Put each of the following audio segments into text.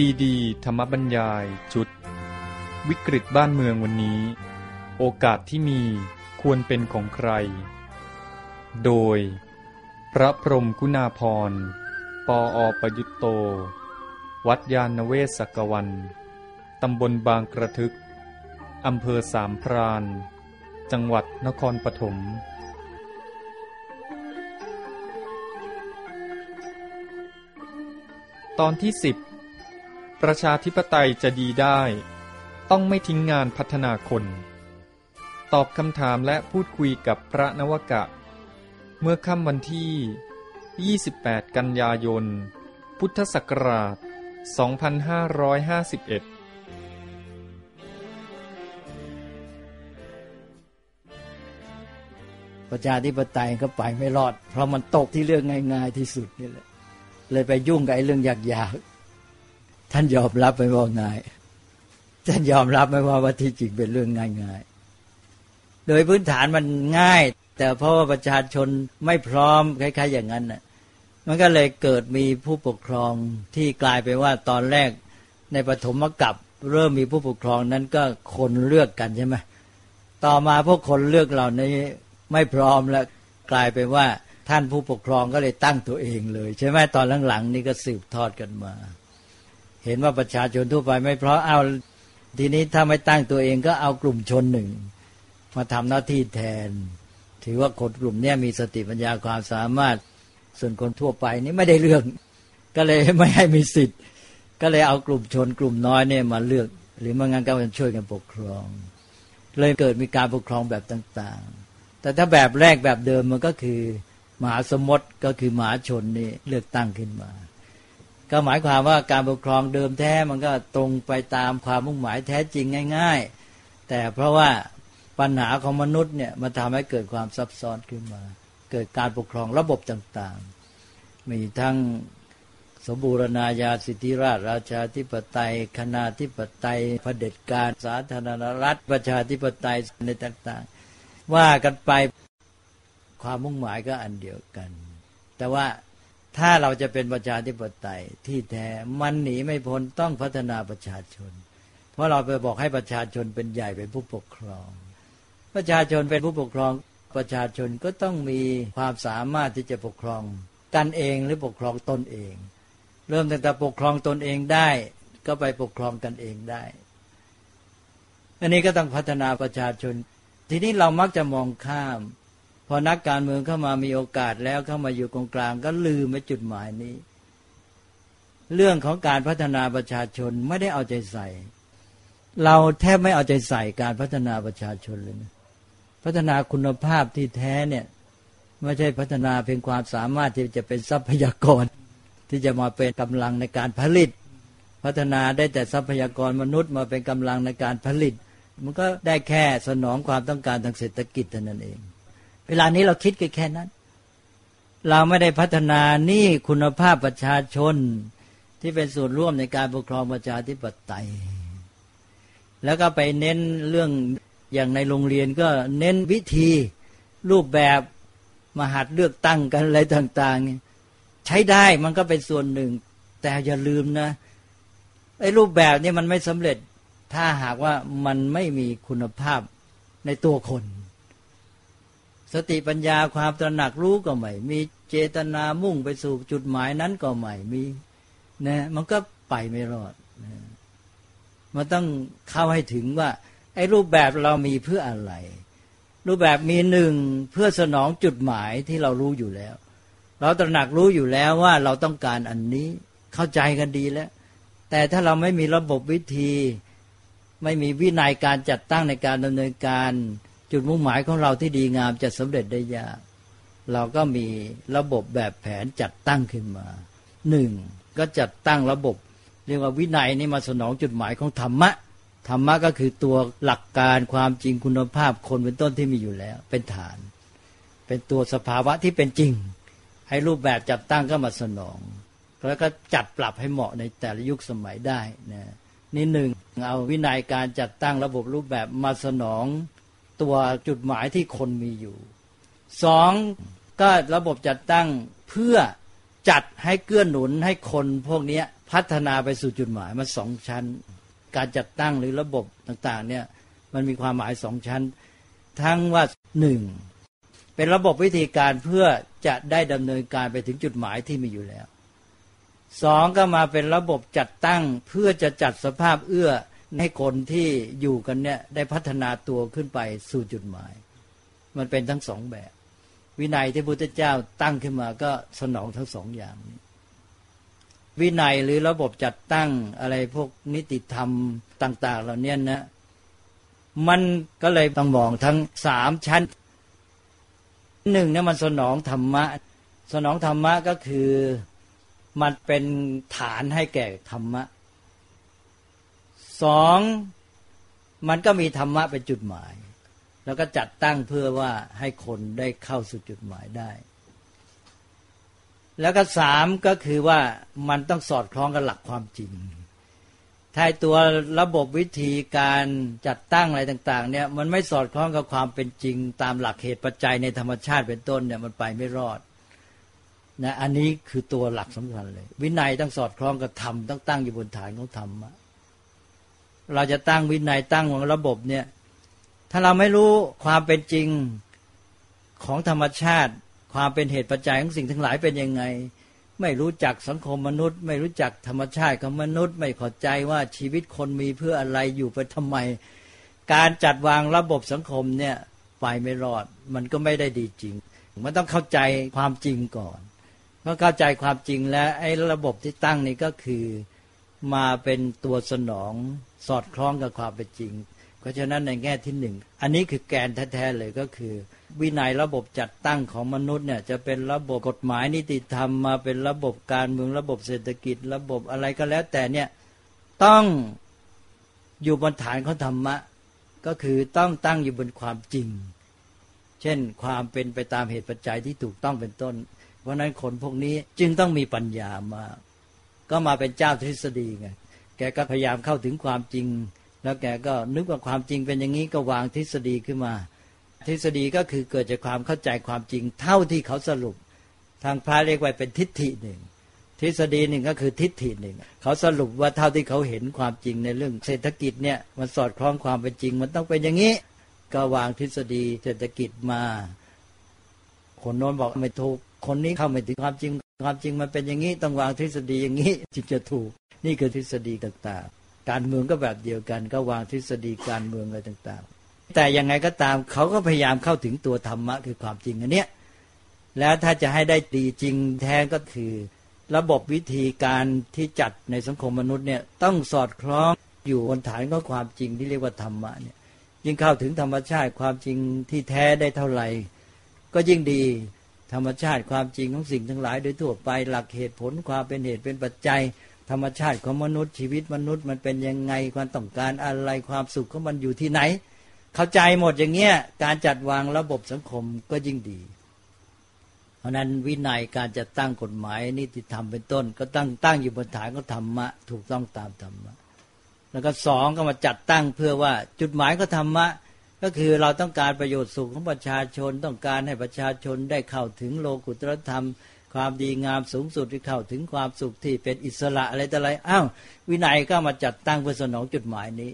ซีดี ธรรมบรรยาย ชุด วิกฤตบ้านเมืองวันนี้ โอกาสที่มีควรเป็นของใคร โดย พระพรมกุณาพร ปออประยุตโต วัดยาณเวศกวัน ตำบลบางกระทึก อำเภอสามพราน จังหวัดนครปฐมตอนที่สิบ ประชาธิปไตยจะดีได้ ต้องไม่ทิ้งงานพัฒนาคน ตอบคำถามและพูดคุยกับพระนวกะ เมื่อค่ำวันที่ 28 กันยายน พุทธศักราช 2551ประชาธิปไตยก็ไปไม่รอด เพราะมันตกที่เรื่องง่าย ๆ ที่สุดนี่แหละเลยไปยุ่งกับไอ้เรื่องยากๆ ท่านยอมรับไหมว่าง่าย ท่านยอมรับไหมว่าว่าที่จริงเป็นเรื่องง่ายๆ โดยพื้นฐานมันง่าย แต่เพราะว่าประชาชนไม่พร้อมคล้าย ๆ อย่างนั้นน่ะ มันก็เลยเกิดมีผู้ปกครองที่กลายไปว่าตอนแรกในปฐมกับเริ่มมีผู้ปกครองนั้นก็คนเลือกกันใช่ไหมต่อมาพวกคนเลือกเหล่านี้ไม่พร้อมแล้วกลายไปว่าท่านผู้ปกครองก็เลยตั้งตัวเองเลย ใช่ไหมตอนหลังๆ นี่ก็สืบทอดกันมา เห็นว่าประชาชนทั่วไปไม่เพราะเอาทีนี้ถ้าไม่ตั้งตัวเองก็เอากลุ่มชนหนึ่ง มาทำหน้าที่แทน ถือว่าคนกลุ่มนี้มีสติปัญญาความสามารถส่วนคนทั่วไปนี่ไม่ได้เลือกก็เลยไม่ให้มีสิทธิ์ ก็เลยเอากลุ่มชนกลุ่มน้อยเนี่ยมาเลือก หรือไม่งั้นก็มันช่วยกันปกครอง เลยเกิดมีการปกครองแบบต่างๆ แต่ถ้าแบบแรกแบบเดิมมันก็คือมหาสมมติก็คือมหาชนนี่เลือกตั้งขึ้นมา ก็หมายความว่าการปกครองเดิมแท้มันก็ตรงไปตามความมุ่งหมายแท้จริงง่าย ๆ แต่เพราะว่าปัญหาของมนุษย์เนี่ยมันทำให้เกิดความซับซ้อนขึ้นมา เกิดการปกครองระบบต่างๆ มีทั้งสมบูรณาญาสิทธิราชราชาธิปไตย คณาธิปไตยเผด็จการสาธารณรัฐ ประชาธิปไตยในต่างๆ ว่ากันไปความมุ่งหมายก็อันเดียวกัน แต่ว่า ถ้าเราจะเป็นประชาธิปไตยที่แท้มันหนีไม่พ้นต้องพัฒนาประชาชน เพราะเราไปบอกให้ประชาชนเป็นใหญ่เป็นผู้ปกครอง ประชาชนเป็นผู้ปกครอง ประชาชนก็ต้องมีความสามารถที่จะปกครองกันเองหรือปกครองตนเอง เริ่มตั้งแต่ปกครองตนเองได้ ก็ไปปกครองกันเองได้อันนี้ก็ต้องพัฒนาประชาชน ทีนี้เรามักจะมองข้าม พอนักการเมืองเข้ามามีโอกาสแล้วเข้ามาอยู่ตรงกลางก็ลืมไปจุดหมายนี้ เรื่องของการพัฒนาประชาชนไม่ได้เอาใจใส่ เราแทบไม่เอาใจใส่การพัฒนาประชาชนเลยนะพัฒนาคุณภาพที่แท้เนี่ยไม่ใช่พัฒนาเพียงความสามารถที่จะเป็นทรัพยากร ที่จะมาเป็นกำลังในการผลิต พัฒนาได้แต่ทรัพยากรมนุษย์มาเป็นกำลังในการผลิต มันก็ได้แค่สนองความต้องการทางเศรษฐกิจเท่านั้นเอง เวลานี้เราคิดแค่นั้น เราไม่ได้พัฒนานี่คุณภาพประชาชนที่เป็นส่วนร่วมในการปกครองประชาธิปไตย แล้วก็ไปเน้นเรื่องอย่างในโรงเรียนก็เน้นวิธีรูปแบบมหัดเลือกตั้งกันอะไรต่าง ๆ ใช้ได้มันก็เป็นส่วนหนึ่ง แต่อย่าลืมนะไอ้รูปแบบนี้มันไม่สำเร็จถ้าหากว่ามันไม่มีคุณภาพในตัวคน สติปัญญาความตระหนักรู้ก็ไม่มีเจตนามุ่งไปสู่จุดหมายนั้นก็ไม่มีนะมันก็ไปไม่รอดนะมันต้องเข้าให้ถึงว่าไอ้รูปแบบเรามีเพื่ออะไร รูปแบบมีหนึ่งเพื่อสนองจุดหมายที่เรารู้อยู่แล้ว เราตระหนักรู้อยู่แล้วว่าเราต้องการอันนี้เข้าใจกันดีแล้ว แต่ถ้าเราไม่มีระบบวิธี ไม่มีวินัยการจัดตั้งในการดำเนินการ จุดมุ่งหมายของเราที่ดีงามจะสำเร็จได้ยาก เราก็มีระบบแบบแผนจัดตั้งขึ้นมาหนึ่งก็จัดตั้งระบบ เรียกว่าวินัยนี่มาสนองจุดหมายของธรรมะธรรมะก็คือตัวหลักการความจริงคุณภาพคนเป็นต้นที่มีอยู่แล้ว เป็นฐาน เป็นตัวสภาวะที่เป็นจริง ให้รูปแบบจัดตั้งก็มาสนอง แล้วก็จัดปรับให้เหมาะในแต่ละยุคสมัยได้นะนี่หนึ่งเอาวินัยการจัดตั้งระบบรูปแบบมาสนอง ตัวจุดหมายที่คนมีอยู่สองก็ระบบจัดตั้งเพื่อจัดให้เกื้อหนุนให้คนพวกนี้พัฒนาไปสู่จุดหมายมันสองชั้น การจัดตั้งหรือระบบต่างๆเนี่ยมันมีความหมายสองชั้น ทั้งว่าหนึ่งเป็นระบบวิธีการเพื่อจะได้ดำเนินการไปถึงจุดหมายที่มีอยู่แล้วสองก็มาเป็นระบบจัดตั้งเพื่อจะจัดสภาพเอื้อ ให้คนที่อยู่กันเนี่ยได้พัฒนาตัวขึ้นไปสู่จุดหมาย มันเป็นทั้งสองแบบ วินัยที่พระพุทธเจ้าตั้งขึ้นมาก็สนองทั้งสองอย่างนี้วินัยหรือระบบจัดตั้งอะไรพวกนิติธรรมต่าง ๆ เหล่านี้นะ มันก็เลยต้องมองทั้งสามชั้นหนึ่งเนี่ยมันสนองธรรมะ สนองธรรมะก็คือมันเป็นฐานให้แก่ธรรมะ สองมันก็มีธรรมะเป็นจุดหมาย แล้วก็จัดตั้งเพื่อว่าให้คนได้เข้าสู่จุดหมายได้ แล้วก็สามก็คือว่ามันต้องสอดคล้องกับหลักความจริงถ้าตัวระบบวิธีการจัดตั้งอะไรต่าง ๆ เนี่ย มันไม่สอดคล้องกับความเป็นจริง ตามหลักเหตุปัจจัยในธรรมชาติเป็นต้นเนี่ยมันไปไม่รอดนะอันนี้คือตัวหลักสำคัญเลย วินัยต้องสอดคล้องกับธรรมต้องตั้งอยู่บนฐานของธรรมะ เราจะตั้งวินัยตั้งของระบบเนี่ย ถ้าเราไม่รู้ความเป็นจริงของธรรมชาติ ความเป็นเหตุปัจจัยของสิ่งทั้งหลายเป็นยังไง ไม่รู้จักสังคมมนุษย์ ไม่รู้จักธรรมชาติของมนุษย์ ไม่เข้าใจว่าชีวิตคนมีเพื่ออะไรอยู่ไปทำไม การจัดวางระบบสังคมเนี่ยไปไม่รอด มันก็ไม่ได้ดีจริง มันต้องเข้าใจความจริงก่อนพอเข้าใจความจริงแล้วไอ้ระบบที่ตั้งนี่ก็คือมาเป็นตัวสนอง สอดคล้องกับความเป็นจริง เพราะฉะนั้นในแง่ที่หนึ่งอันนี้คือแกนแท้ๆเลยก็คือ วินัยระบบจัดตั้งของมนุษย์เนี่ยจะเป็นระบบกฎหมายนิติธรรมมาเป็นระบบการเมืองระบบเศรษฐกิจ ระบบอะไรก็แล้วแต่เนี่ยต้องอยู่บนฐานของธรรมะ ก็คือต้องตั้งอยู่บนความจริง เช่นความเป็นไปตามเหตุปัจจัยที่ถูกต้องเป็นต้น เพราะนั้นคนพวกนี้จึงต้องมีปัญญามาก็มาเป็นเจ้าทฤษฎีไง แกก็พยายามเข้าถึงความจริง แล้วแกก็นึกว่าความจริงเป็นอย่างนี้ก็วางทฤษฎีขึ้นมา ทฤษฎีก็คือเกิดจากความเข้าใจความจริง เท่าที่เขาสรุป ทางพระเรียกว่าเป็นทิฏฐิหนึ่งทฤษฎีหนึ่งก็คือทิฏฐิหนึ่งเขาสรุปว่าเท่าที่เขาเห็นความจริงในเรื่องเศรษฐกิจเนี่ยมันสอดคล้องความเป็นจริง มันต้องเป็นอย่างนี้ ก็วางทฤษฎีเศรษฐกิจมา คนโน้นบอกไม่ถูกคนนี้เข้าไม่ถึงความจริง ความจริงมันเป็นอย่างนี้ ต้องวางทฤษฎีอย่างนี้จึงจะถูก นี่คือทฤษฎีต่างๆ การเมืองก็แบบเดียวกันก็วางทฤษฎีการเมืองอะไรต่างๆ แต่ยังไงก็ตามเขาก็พยายามเข้าถึงตัวธรรมะคือความจริงอันเนี้ยแล้วถ้าจะให้ได้ดีจริงแท้ก็คือ ระบบวิธีการที่จัดในสังคมมนุษย์เนี่ยต้องสอดคล้องอยู่บนฐานของความจริงที่เรียกว่าธรรมะเนี่ยยิ่งเข้าถึงธรรมชาติความจริงที่แท้ได้เท่าไหร่ ก็ยิ่งดีธรรมชาติความจริงของสิ่งทั้งหลายโดยทั่วไปหลักเหตุผลความเป็นเหตุเป็นปัจจัย ธรรมชาติของมนุษย์ชีวิตมนุษย์มันเป็นยังไงความต้องการอะไรความสุขของมันอยู่ที่ไหน เข้าใจหมดอย่างเงี้ยการจัดวางระบบสังคมก็ยิ่งดี เพราะนั้นวินัยการจะตั้งกฎหมายนิติธรรมเป็นต้น ก็ตั้งตั้งอยู่บนฐานของธรรมะ ถูกต้องตามธรรมะแล้วก็สองก็มาจัดตั้งเพื่อว่าจุดหมายก็ธรรมะก็คือเราต้องการประโยชน์สุขของประชาชน ต้องการให้ประชาชนได้เข้าถึงโลกุตรธรรม ความดีงามสูงสุดที่เข้าถึงความสุขที่เป็นอิสระอะไรต่ออะไรอ้าววินัยก็มาจัดตั้งเพื่อสนองจุดหมายนี้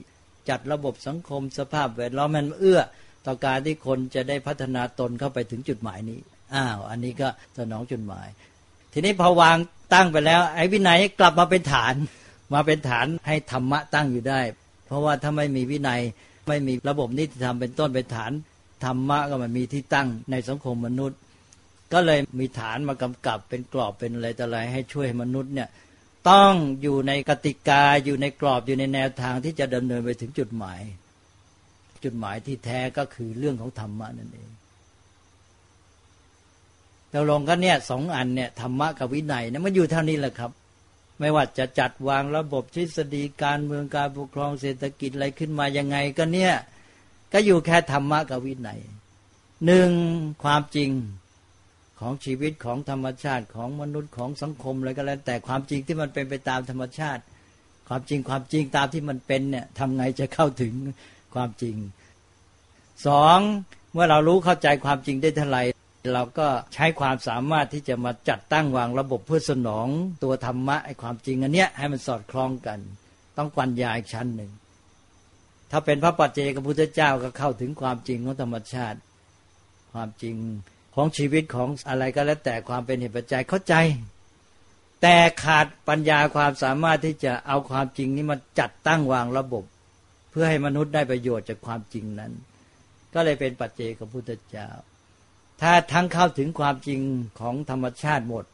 จัดระบบสังคมสภาพแวดล้อมมันเอื้อ ต่อการที่คนจะได้พัฒนาตนเข้าไปถึงจุดหมายนี้อ้าวอันนี้ก็สนองจุดหมาย ทีนี้พอวางตั้งไปแล้ว ไอ้วินัยกลับมาเป็นฐาน มาเป็นฐานให้ธรรมะตั้งอยู่ได้ เพราะว่าถ้าไม่มีวินัยไม่มีระบบนิติธรรมเป็นต้นเป็นฐานธรรมะก็มันมีที่ตั้งในสังคมมนุษย์ ก็เลยมีฐานมากำกับเป็นกรอบเป็นอะไรต่ออะไรให้ช่วยมนุษย์เนี่ยต้องอยู่ในกติกาอยู่ในกรอบอยู่ในแนวทางที่จะดำเนินไปถึงจุดหมาย จุดหมายที่แท้ก็คือเรื่องของธรรมะนั่นเองเราลงก็เนี่ยสองอันเนี่ยธรรมะกับวินัยเนี่ยมันอยู่เท่านี้แหละครับ ไม่ว่าจะจัดวางระบบทฤษฎีการเมืองการปกครองเศรษฐกิจอะไรขึ้นมายังไงก็เนี่ย ก็อยู่แค่ธรรมะกับวินัยหนึ่งความจริง ของชีวิตของธรรมชาติของมนุษย์ของสังคมอะไรก็แล้ว แต่ความจริงที่มันเป็นไปตามธรรมชาติ ความจริงความจริงตามที่มันเป็นเนี่ยทำไงจะเข้าถึงความจริงสองเมื่อเรารู้เข้าใจความจริงได้เท่าไหร่เราก็ใช้ความสามารถที่จะมาจัดตั้งวางระบบเพื่อสนองตัวธรรมะไอ้ความจริงอันเนี้ยให้มันสอดคล้องกัน ต้องปัญญาอีกชั้นหนึ่ง ถ้าเป็นพระปัจเจกพุทธเจ้าก็เข้าถึงความจริงของธรรมชาติ ความจริง ของชีวิตของอะไรก็แล้วแต่ความเป็นเหตุปัจจัยเข้าใจ แต่ขาดปัญญาความสามารถที่จะเอาความจริงนี้มาจัดตั้งวางระบบ เพื่อให้มนุษย์ได้ประโยชน์จากความจริงนั้น ก็เลยเป็นปัจเจกพุทธเจ้า ถ้าทั้งเข้าถึงความจริงของธรรมชาติหมด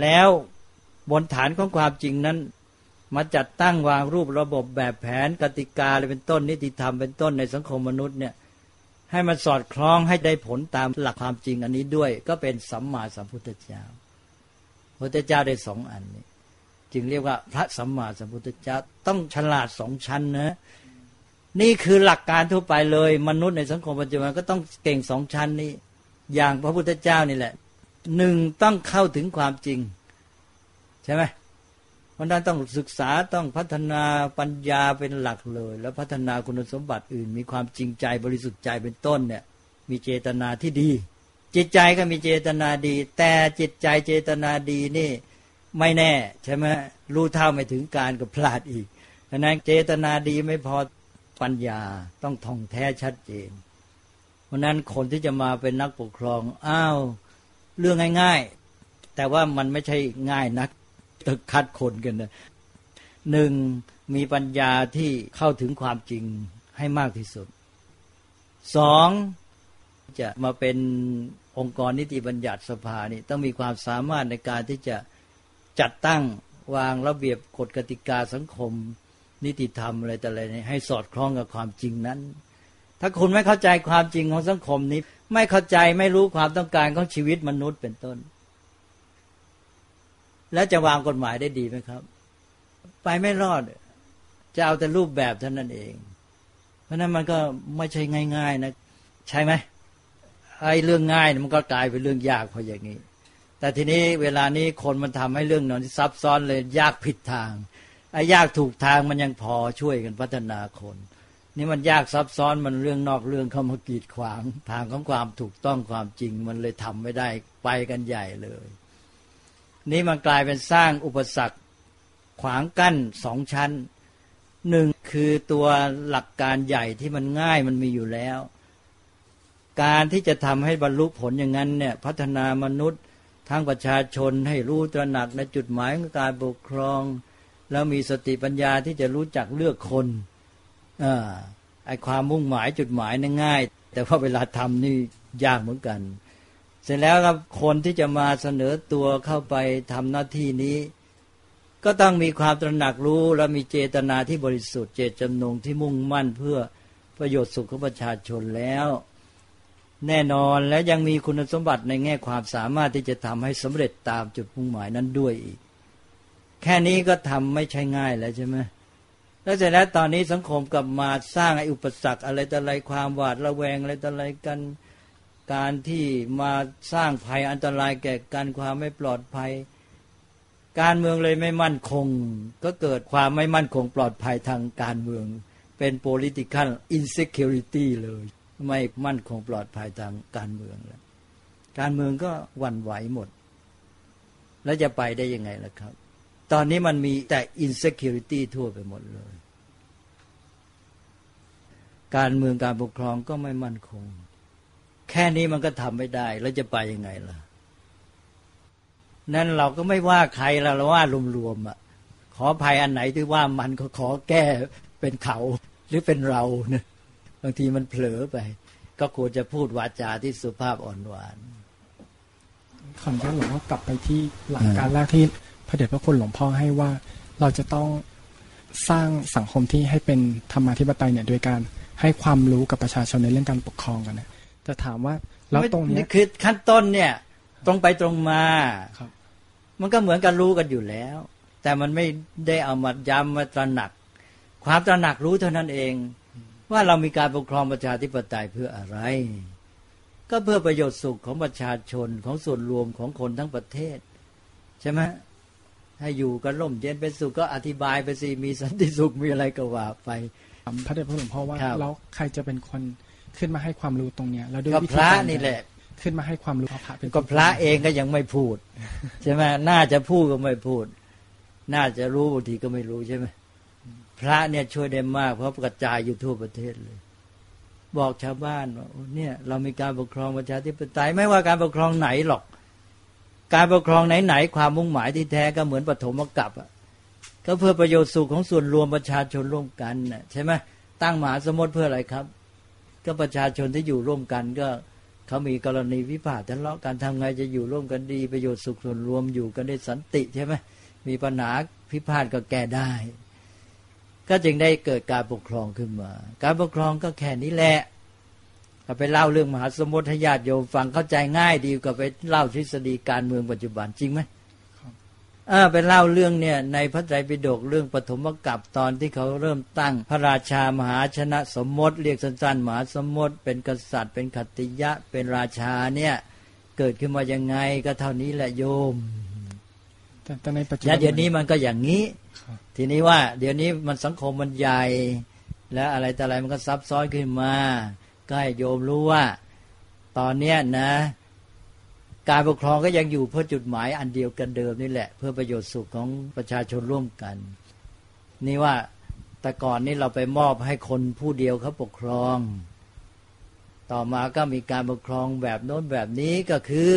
แล้วบนฐานของความจริงนั้นมาจัดตั้งวางรูประบบแบบแผนกติกาอะไรเป็นต้นนิติธรรมเป็นต้นในสังคมมนุษย์เนี่ย ให้มันสอดคล้องให้ได้ผลตามหลักความจริงอันนี้ด้วย ก็เป็นสัมมาสัมพุทธเจ้าพระพุทธเจ้าได้สองอันนี้ จึงเรียกว่าพระสัมมาสัมพุทธเจ้าต้องฉลาดสองชั้นนะนี่คือหลักการทั่วไปเลย มนุษย์ในสังคมปัจจุบันก็ต้องเก่งสองชั้นนี้ อย่างพระพุทธเจ้านี่แหละหนึ่งต้องเข้าถึงความจริง ใช่ไหม ราะนั้นต้องศึกษาต้องพัฒนาปัญญาเป็นหลักเลย แล้วพัฒนาคุณสมบัติอื่น มีความจริงใจบริสุทธิ์ใจเป็นต้นเนี่ย มีเจตนาที่ดี จิตใจก็มีเจตนาดี แต่จิตใจเจตนาดีนี่ไม่แน่ใช่ไหมรู้เท่าไม่ถึงการก็พลาดอีกดังนั้นเจตนาดีไม่พอปัญญาต้องท่องแท้ชัดเจน เพราะนั้นคนที่จะมาเป็นนักปกครองอ้าวเรื่องง่าย ๆ แต่ว่ามันไม่ใช่ง่ายนัก ตึกคัดคนกันนะหนึ่งมีปัญญาที่เข้าถึงความจริงให้มากที่สุดสองจะมาเป็นองค์กรนิติบัญญัติสภานี่ต้องมีความสามารถในการที่จะจัดตั้งวางระเบียบกฎกติกาสังคม นิติธรรมอะไรแต่อะไรนี่ให้สอดคล้องกับความจริงนั้น ถ้าคุณไม่เข้าใจความจริงของสังคมนี้ ไม่เข้าใจไม่รู้ความต้องการของชีวิตมนุษย์เป็นต้น แล้วจะวางกฎหมายได้ดีไหมครับ ไปไม่รอด จะเอาแต่รูปแบบเท่านั้นเอง เพราะนั้นมันก็ไม่ใช่ง่าย ๆ นะ ใช่ไหมไอ้เรื่องง่ายมันก็กลายเป็นเรื่องยากพออย่างนี้ แต่ทีนี้เวลานี้คนมันทำให้เรื่องนอนซับซ้อนเลยยากผิดทางไอ้ยากถูกทางมันยังพอช่วยกันพัฒนาคน นี่มันยากซับซ้อนมันเรื่องนอกเรื่องเข้ามากีดขวาง ทางของความถูกต้องความจริงมันเลยทำไม่ได้ไปกันใหญ่เลย นี้มันกลายเป็นสร้างอุปสรรคขวางกั้นสองชั้นหนึ่งคือตัวหลักการใหญ่ที่มันง่ายมันมีอยู่แล้ว การที่จะทำให้บรรลุผลอย่างนั้นเนี่ยพัฒนามนุษย์ทั้งประชาชนให้รู้ตระหนักในจุดหมายของการปกครอง แล้วมีสติปัญญาที่จะรู้จักเลือกคนอไอความมุ่งหมายจุดหมายนี่ง่าย แต่ว่าเวลาทำนี่ยากเหมือนกัน เสร็จแล้วครับคนที่จะมาเสนอตัวเข้าไปทำหน้าที่นี้ ก็ต้องมีความตระหนักรู้และมีเจตนาที่บริสุทธิ์เจตจำนงที่มุ่งมั่นเพื่อประโยชน์สุขของประชาชนแล้ว แน่นอนและยังมีคุณสมบัติในแง่ความสามารถที่จะทำให้สำเร็จตามจุดมุ่งหมายนั้นด้วยอีก แค่นี้ก็ทำไม่ใช่ง่ายแล้วใช่ไหมแล้วเสร็จแล้วตอนนี้สังคมกลับมาสร้างไอ้อุปสรรคอะไรแต่อะไรความหวาดระแวงอะไรแต่อะไรกัน การที่มาสร้างภัยอันตรายแก่การความไม่ปลอดภัย การเมืองเลยไม่มั่นคง ก็เกิดความไม่มั่นคงปลอดภัยทางการเมือง เป็น political insecurity เลย ไม่มั่นคงปลอดภัยทางการเมืองแล้วการเมืองก็วันไหวหมด แล้วจะไปได้ยังไงล่ะครับ ตอนนี้มันมีแต่ insecurity ทั่วไปหมดเลย การเมืองการปกครองก็ไม่มั่นคง แค่นี้มันก็ทำไม่ได้ แล้วจะไปยังไงล่ะ นั่นเราก็ไม่ว่าใครเราเราว่ารวมๆอะ ขอภัยอันไหนที่ว่ามันก็ขอแก้เป็นเขา หรือเป็นเราเนี่ยบางทีมันเผลอไป ก็ควรจะพูดวาจาที่สุภาพอ่อนหวานขออนุญาตหลวงพ่อกลับไปที่หลักการแรกที่พระเดชพระคุณหลวงพ่อให้ว่าเราจะต้องสร้างสังคมที่ให้เป็นธรรมาธิปไตยเนี่ยโดยการให้ความรู้กับประชาชนในเรื่องการปกครองกันนะ จะถามว่าแล้วตรงนี้คือขั้นต้นเนี่ย ตรงไปตรงมาครับ มันก็เหมือนกันรู้กันอยู่แล้ว แต่มันไม่ได้เอามาย้ำมาตระหนัก ความตระหนักรู้เท่านั้นเอง ว่าเรามีการปกครองประชาธิปไตยเพื่ออะไร ก็เพื่อประโยชน์สุขของประชาชนของส่วนรวมของคนทั้งประเทศ ใช่ไหมให้อยู่กันร่มเย็นเป็นสุขก็อธิบายไปสิมีสันติสุขมีอะไรก็ว่าไปพระเดชพระหลวงพ่อว่าแล้วใครจะเป็นคน ขึ้นมาให้ความรู้ตรงเนี้ยแล้วด้วยวิธีการนี่แหละ ขึ้นมาให้ความรู้พระเป็นก็พระเองก็ยังไม่พูดใช่ไหมน่าจะพูดก็ไม่พูด น่าจะรู้บางทีก็ไม่รู้ใช่ไหมพระเนี่ยช่วยได้มาก เพราะกระจายอยู่ทั่วประเทศเลย บอกชาวบ้านว่าเนี่ย เรามีการปกครองประชาธิปไตยไม่ว่าการปกครองไหนหรอก การปกครองไหนๆความมุ่งหมายที่แท้ก็เหมือนปฐมกัปอะก็เพื่อประโยชน์สุขของส่วนรวมประชาชนร่วมกันน่ะใช่ไหมตั้งมหาสมมติเพื่ออะไรครับ ก็ประชาชนที่อยู่ร่วมกันก็เขามีกรณีวิพาททะเลาะกันทำไงจะอยู่ร่วมกันดีประโยชน์สุขส่วนรวมอยู่กันได้สันติใช่ไหมมีปัญหาพิพาทก็แก้ได้ ก็จึงได้เกิดการปกครองขึ้นมา การปกครองก็แค่นี้แหละก็ไปเล่าเรื่องมหาสมุทรให้ญาติโยมฟังเข้าใจง่ายดีกว่าไปเล่าทฤษฎีการเมืองปัจจุบันจริงไหม อ่าไปเล่าเรื่องเนี่ยในพระไตรปิฎกเรื่องปฐมกัปตอนที่เขาเริ่มตั้ง พระราชามหาชนะสมมติ เรียกสั้นๆมหาสมมติ เป็นกษัตริย์ เป็นขติยะเป็นราชาเนี่ยเกิดขึ้นมายังไงก็เท่านี้แหละโยมแต่แต่ในปัจจุแล้บัวเดี๋ยวนี้มันก็อย่างนี้ครับทีนี้ว่า เดี๋ยวนี้มันสังคมมันใหญ่ แล้วอะไรแต่อะไรมันก็ซับซ้อนขึ้นมา ก็ให้โยมรู้ว่า ตอนเนี้ยนะ การปกครองก็ยังอยู่เพื่อจุดหมายอันเดียวกันเดิมนี่แหละ เพื่อประโยชน์สุขของประชาชนร่วมกัน นี่ว่าแต่ก่อนนี้เราไปมอบให้คนผู้เดียวเขาปกครอง ต่อมาก็มีการปกครองแบบโน้นแบบนี้ก็คือ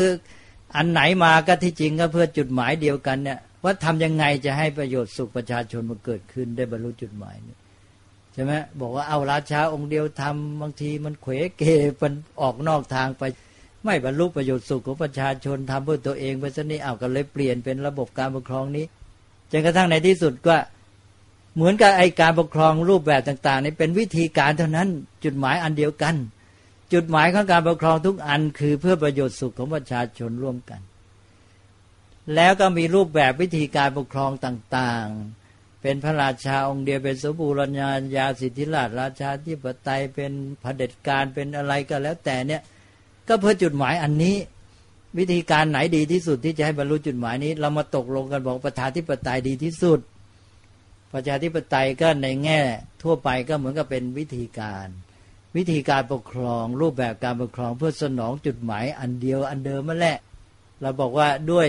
อันไหนมาก็ที่จริงก็เพื่อจุดหมายเดียวกันเนี่ยว่าทำยังไงจะให้ประโยชน์สุขประชาชนมันเกิดขึ้นได้บรรลุจุดหมายนี่ใช่ไหมบอกว่าเอาราชาองค์เดียวทำบางทีมันเขวเกมันออกนอกทางไป ไม่บรรลุประโยชน์สุขของประชาชนทำเพื่อตัวเองไปซะนี่เอาก็เลยเปลี่ยนเป็นระบบการปกครองนี้จนกระทั่งในที่สุดก็เหมือนกับไอการปกครองรูปแบบต่างๆนี่เป็นวิธีการเท่านั้นจุดหมายอันเดียวกัน จุดหมายของการปกครองทุกอันคือเพื่อประโยชน์สุขของประชาชนร่วมกัน แล้วก็มีรูปแบบวิธีการปกครองต่างๆ เป็นพระราชาองค์เดียวเป็นสมบูรณาญาสิทธิราชราชาธิปไตยเป็นเผด็จการเป็นอะไรก็แล้วแต่เนี่ย ก็เพื่อจุดหมายอันนี้ วิธีการไหนดีที่สุดที่จะให้บรรลุจุดหมายนี้ เรามาตกลงกันบอกประชาธิปไตยดีที่สุด ประชาธิปไตยก็ในแง่ทั่วไปก็เหมือนกับเป็นวิธีการ วิธีการปกครอง รูปแบบการปกครองเพื่อสนองจุดหมายอันเดียวอันเดิมมาแหละ เราบอกว่าด้วย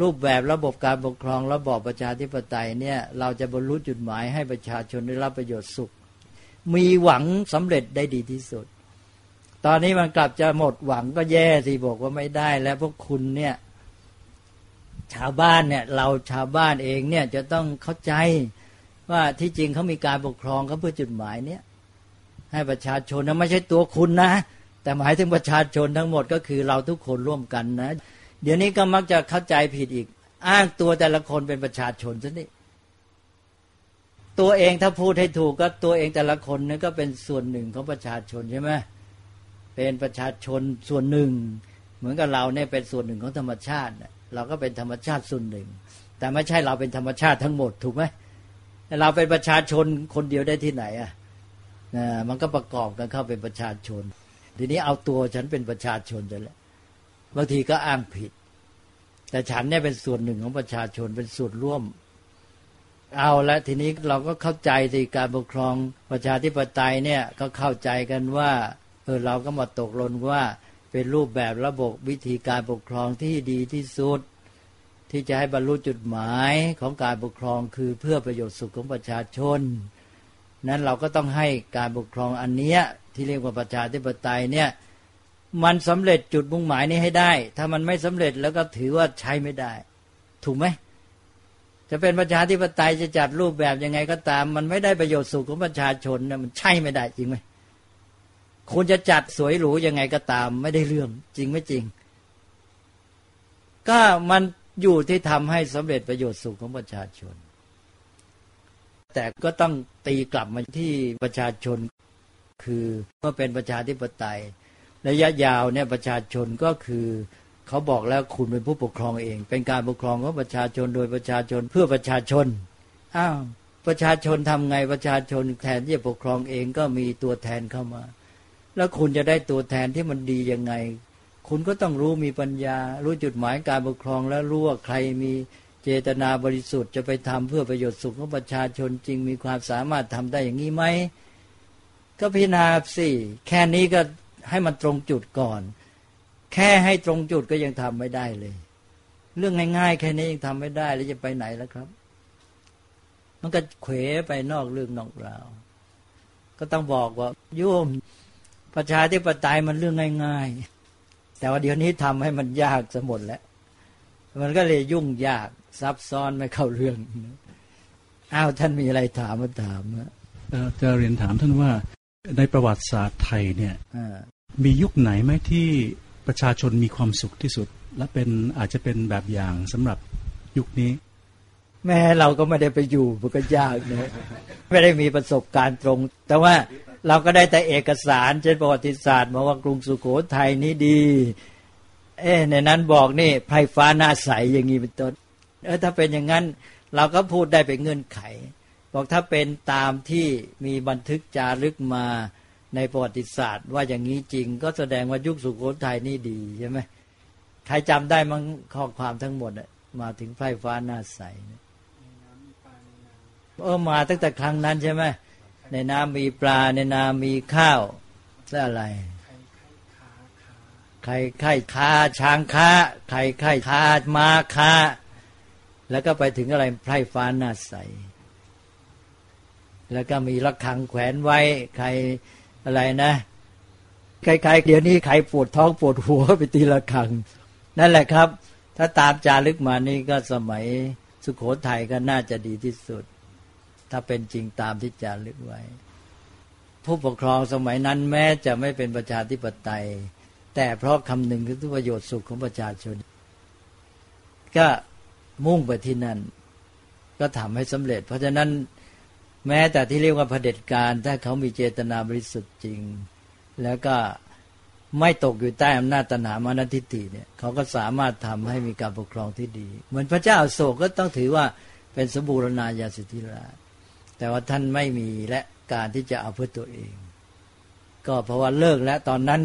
รูปแบบระบบการปกครองระบอบประชาธิปไตยเนี่ยเราจะบรรลุจุดหมายให้ประชาชนได้รับประโยชน์สุข มีหวังสำเร็จได้ดีที่สุด ตอนนี้มันกลับจะหมดหวังก็แย่สิบอกว่าไม่ได้ แล้วพวกคุณเนี่ย ชาวบ้านเนี่ย เราชาวบ้านเองเนี่ยจะต้องเข้าใจว่าที่จริงเขามีการปกครองเขาเพื่อจุดหมายเนี่ย ให้ประชาชนนะไม่ใช่ตัวคุณนะ แต่หมายถึงประชาชนทั้งหมดก็คือเราทุกคนร่วมกันนะ เดี๋ยวนี้ก็มักจะเข้าใจผิดอีก อ้างตัวแต่ละคนเป็นประชาชนซะนี่ตัวเองถ้าพูดให้ถูกก็ตัวเองแต่ละคนนี่ก็เป็นส่วนหนึ่งของประชาชนใช่ไหม เป็นประชาชนส่วนหนึ่ง เหมือนกับเราเนี่ยเป็นส่วนหนึ่งของธรรมชาติ เราก็เป็นธรรมชาติส่วนหนึ่ง แต่ไม่ใช่เราเป็นธรรมชาติทั้งหมดถูกไหมเราเป็นประชาชนคนเดียวได้ที่ไหนอะมันก็ประกอบกันเข้าเป็นประชาชน ทีนี้เอาตัวฉันเป็นประชาชนไปแล้วบางทีก็อ้างผิด แต่ฉันเนี่ยเป็นส่วนหนึ่งของประชาชนเป็นส่วนร่วม เอาละทีนี้เราก็เข้าใจในการปกครองประชาธิปไตยเนี่ยก็เข้าใจกันว่า ออเราก็มาตกลงว่าเป็นรูปแบบระบบวิธีการปกครองที่ดีที่สุด ที่จะให้บรรลุจุดหมายของการปกครองคือเพื่อประโยชน์สุขของประชาชน นั้นเราก็ต้องให้การปกครองอันเนี้ยที่เรียกว่าประชาธิปไตยเนี่ยมันสำเร็จจุดมุ่งหมายนี้ให้ได้ ถ้ามันไม่สำเร็จแล้วก็ถือว่าใช้ไม่ได้ ถูกไหมจะเป็นประชาธิปไตยจะจัดรูปแบบยังไงก็ตาม มันไม่ได้ประโยชน์สุขของประชาชนนะมันใช่ไม่ได้จริงไหม คุณจะจัดสวยหรูยังไงก็ตาม ไม่ได้เรื่อง จริงไม่จริง ก็มันอยู่ที่ทำให้สำเร็จประโยชน์สุขของประชาชน แต่ก็ต้องตีกลับมาที่ประชาชน คือเมื่อเป็นประชาธิปไตย ระยะยาวเนี่ยประชาชนก็คือเขาบอกแล้วคุณเป็นผู้ปกครองเอง เป็นการปกครองของประชาชนโดยประชาชนเพื่อประชาชนอ้าวประชาชนทำไงประชาชนแทนที่จะปกครองเองก็มีตัวแทนเข้ามา แล้วคุณจะได้ตัวแทนที่มันดียังไง คุณก็ต้องรู้มีปัญญา รู้จุดหมายการปกครองแล้วรู้ว่าใครมีเจตนาบริสุทธิ์จะไปทำเพื่อประโยชน์สุขของประชาชนจริงมีความสามารถทำได้อย่างนี้ไหมก็พิจารณาสิแค่นี้ก็ให้มันตรงจุดก่อน แค่ให้ตรงจุดก็ยังทำไม่ได้เลย เรื่องง่ายๆ แค่นี้ยังทำไม่ได้แล้วจะไปไหนแล้วครับ มันก็เขวไปนอกเรื่องนอกราว ก็ต้องบอกว่าโยม ประชาธิปไตยมันเรื่องง่าย ๆ แต่ว่าเดี๋ยวนี้ทำให้มันยากสมดแล้ว มันก็เลยยุ่งยากซับซ้อนไม่เข้าเรื่องอ้าวท่านมีอะไรถามมาถามอะจะเรียนถามท่านว่าในประวัติศาสตร์ไทยเนี่ยมียุคไหนไหมที่ประชาชนมีความสุขที่สุด และเป็นอาจจะเป็นแบบอย่างสำหรับยุคนี้ แม้เราก็ไม่ได้ไปอยู่มันก็ยากนะไม่ได้มีประสบการณ์ตรง แต่ว่า เราก็ได้แต่เอกสารเช่นประวัติศาสตร์มาว่ากรุงสุโขทัยนี้ดี เอ๊ในนั้นบอกนี่ไพฟ้าหน้าใสอย่างนี้เป็นต้นเออถ้าเป็นอย่างนั้นเราก็พูดได้เป็นเงื่อนไข บอกถ้าเป็นตามที่มีบันทึกจารึกมาในประวัติศาสตร์ ว่าอย่างนี้จริง ก็แสดงว่ายุคสุโขทัยนี่ดีใช่ไหมใครจำได้มั้งข้อความทั้งหมดมาถึงไพฟ้าหน้าใสเออมาตั้งแต่ครั้งนั้นใช่ไหม ในน้ำมีปลา ในน้ำมีข้าวแล้วอะไรไข่ไข่คาช้างค้าไข่ไข่คามาค้าแล้วก็ไปถึงอะไรไพร่ฟ้าหน้าใส แล้วก็มีระฆังแขวนไว้ใครอะไรนะใครๆเดี๋ยวนี้ใครปวดท้องปวดหัวไปตีระฆัง นั่นแหละครับ ถ้าตามจารึกมานี่ก็สมัยสุขโขทัยก็น่าจะดีที่สุด ถ้าเป็นจริงตามที่จารึกไว้ ผู้ปกครองสมัยนั้นแม้จะไม่เป็นประชาธิปไตย แต่เพราะคำหนึ่งคือประโยชน์สุขของประชาชน ก็มุ่งไปที่นั่น ก็ทำให้สำเร็จ เพราะฉะนั้นแม้แต่ที่เรียกว่าเผด็จการถ้าเขามีเจตนาบริสุทธิ์จริง แล้วก็ไม่ตกอยู่ใต้อำนาจตนามานัทิฏฐิเนี่ยเขาก็สามารถทำให้มีการปกครองที่ดี เหมือนพระเจ้าโศกก็ต้องถือว่าเป็นสมบูรณาญาสิทธิราช แต่ว่าท่านไม่มีและการที่จะเอาเพื่อตัวเอง ก็เพราะว่าเลิกแล้วตอนนั้น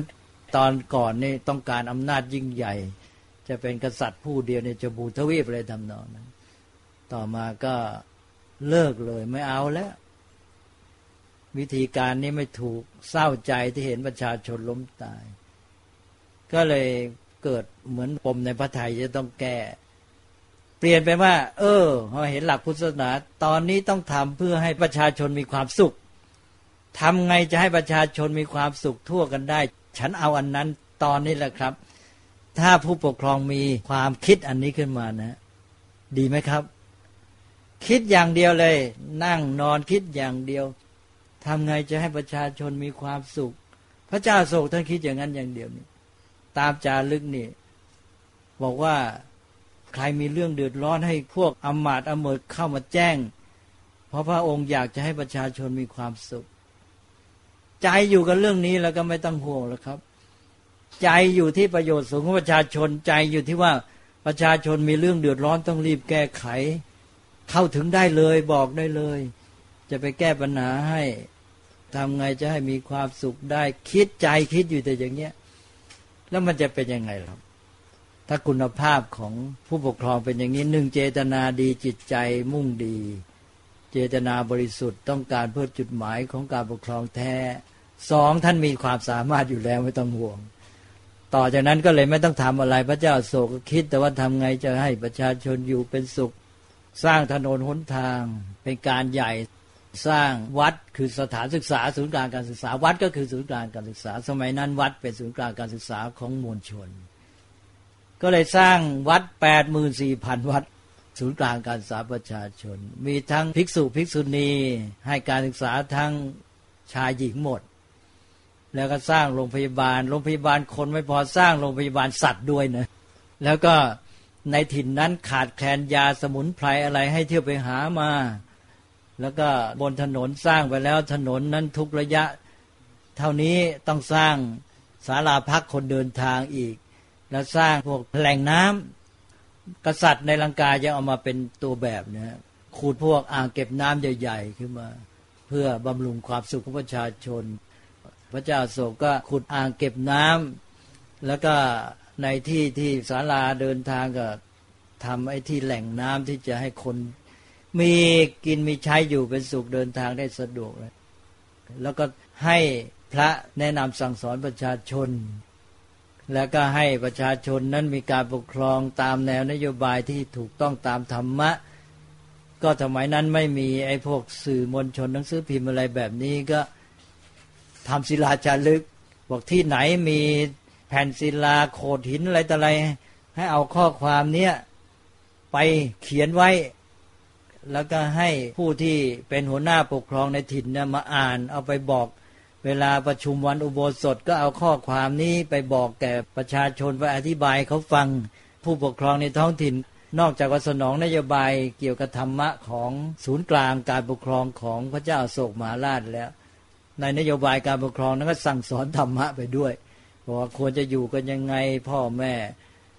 ตอนก่อนนี่ต้องการอำนาจยิ่งใหญ่ จะเป็นกษัตริย์ผู้เดียวในจบูทวีปเลยทำนองนั้นต่อมาก็เลิกเลยไม่เอาแล้ว วิธีการนี้ไม่ถูกเศร้าใจที่เห็นประชาชนล้มตาย ก็เลยเกิดเหมือนปมในพระไทยจะต้องแก้ เปลี่ยนไปว่า เออพอเห็นหลักพุทธศาสนา ตอนนี้ต้องทำเพื่อให้ประชาชนมีความสุขทำไงจะให้ประชาชนมีความสุขทั่วกันได้ ฉันเอาอันนั้นตอนนี้แหละครับ ถ้าผู้ปกครองมีความคิดอันนี้ขึ้นมานะ ดีไหมครับ คิดอย่างเดียวเลย นั่งนอนคิดอย่างเดียวทำไงจะให้ประชาชนมีความสุข พระเจ้าโศกท่านคิดอย่างนั้นอย่างเดียวนี่ตามจารึกนี่ บอกว่า ใครมีเรื่องเดือดร้อนให้พวกอมาตอเมิดเข้ามาแจ้ง เพราะพระองค์อยากจะให้ประชาชนมีความสุข ใจอยู่กับเรื่องนี้แล้วก็ไม่ต้องห่วงแล้วครับ ใจอยู่ที่ประโยชน์สูงของประชาชนใจอยู่ที่ว่าประชาชนมีเรื่องเดือดร้อนต้องรีบแก้ไข เข้าถึงได้เลยบอกได้เลย จะไปแก้ปัญหาให้ทำไงจะให้มีความสุขได้คิดใจคิดอยู่แต่อย่างเงี้ย แล้วมันจะเป็นยังไงครับ ถ้าคุณภาพของผู้ปกครองเป็นอย่างนี้หนึ่งเจตนาดีจิตใจมุ่งดี เจตนาบริสุทธิ์ต้องการเพื่อจุดหมายของการปกครองแท้สองท่านมีความสามารถอยู่แล้วไม่ต้องห่วง ต่อจากนั้นก็เลยไม่ต้องทำอะไรพระเจ้าโศกคิด แต่ว่าทำไงจะให้ประชาชนอยู่เป็นสุข สร้างถนนหนทาง เป็นการใหญ่สร้างวัดคือสถานศึกษาศูนย์กลางการศึกษาวัดก็คือศูนย์กลางการศึกษา สมัยนั้นวัดเป็นศูนย์กลางการศึกษาของมวลชน ก็เลยสร้างวัดแปดหมื่นสี่พันวัด ศูนย์กลางการศึกษาประชาชน มีทั้งภิกษุภิกษุณีให้การศึกษาทั้งชายหญิงหมด แล้วก็สร้างโรงพยาบาล โรงพยาบาลคนไม่พอสร้างโรงพยาบาลสัตว์ด้วยนะ แล้วก็ในถิ่นนั้นขาดแคลนยาสมุนไพรอะไรให้เที่ยวไปหามา แล้วก็บนถนนสร้างไปแล้วถนนนั้นทุกระยะ เท่านี้ต้องสร้างศาลาพักคนเดินทางอีก แล้วสร้างพวกแหล่งน้ำกษัตริย์ในลังกาจะเอามาเป็นตัวแบบเนี่ยขูดพวกอ่างเก็บน้ำใหญ่ ๆ ขึ้นมา เพื่อบำรุงความสุขของประชาชน พระเจ้าโศกก็ขุดอ่างเก็บน้ำแล้วก็ในที่ที่ศาลาเดินทางก็ทำไอ้ที่แหล่งน้ำที่จะให้คนมีกินมีใช้อยู่เป็นสุขเดินทางได้สะดวกเลยแล้วก็ให้พระแนะนำสั่งสอนประชาชน แล้วก็ให้ประชาชนนั้นมีการปกครองตามแนวนโยบายที่ถูกต้องตามธรรมะ ก็สมัยนั้นไม่มีไอ้พวกสื่อมวลชนหนังสือพิมพ์อะไรแบบนี้ก็ทำศิลาจารึก บอกที่ไหนมีแผ่นศิลาโขดหินอะไรต่ออะไร ให้เอาข้อความเนี้ยไปเขียนไว้ แล้วก็ให้ผู้ที่เป็นหัวหน้าปกครองในถิ่นเนี่ยมาอ่านเอาไปบอก เวลาประชุมวันอุโบสถก็เอาข้อความนี้ไปบอกแก่ประชาชนไปอธิบายเขาฟังผู้ปกครองในท้องถิ่น นอกจากว่าสนองนโยบายเกี่ยวกับธรรมะของศูนย์กลางการปกครองของพระเจ้าโศกมหาราชแล้ว ในนโยบายการปกครองนั้นก็สั่งสอนธรรมะไปด้วยว่าควรจะอยู่กันยังไงพ่อแม่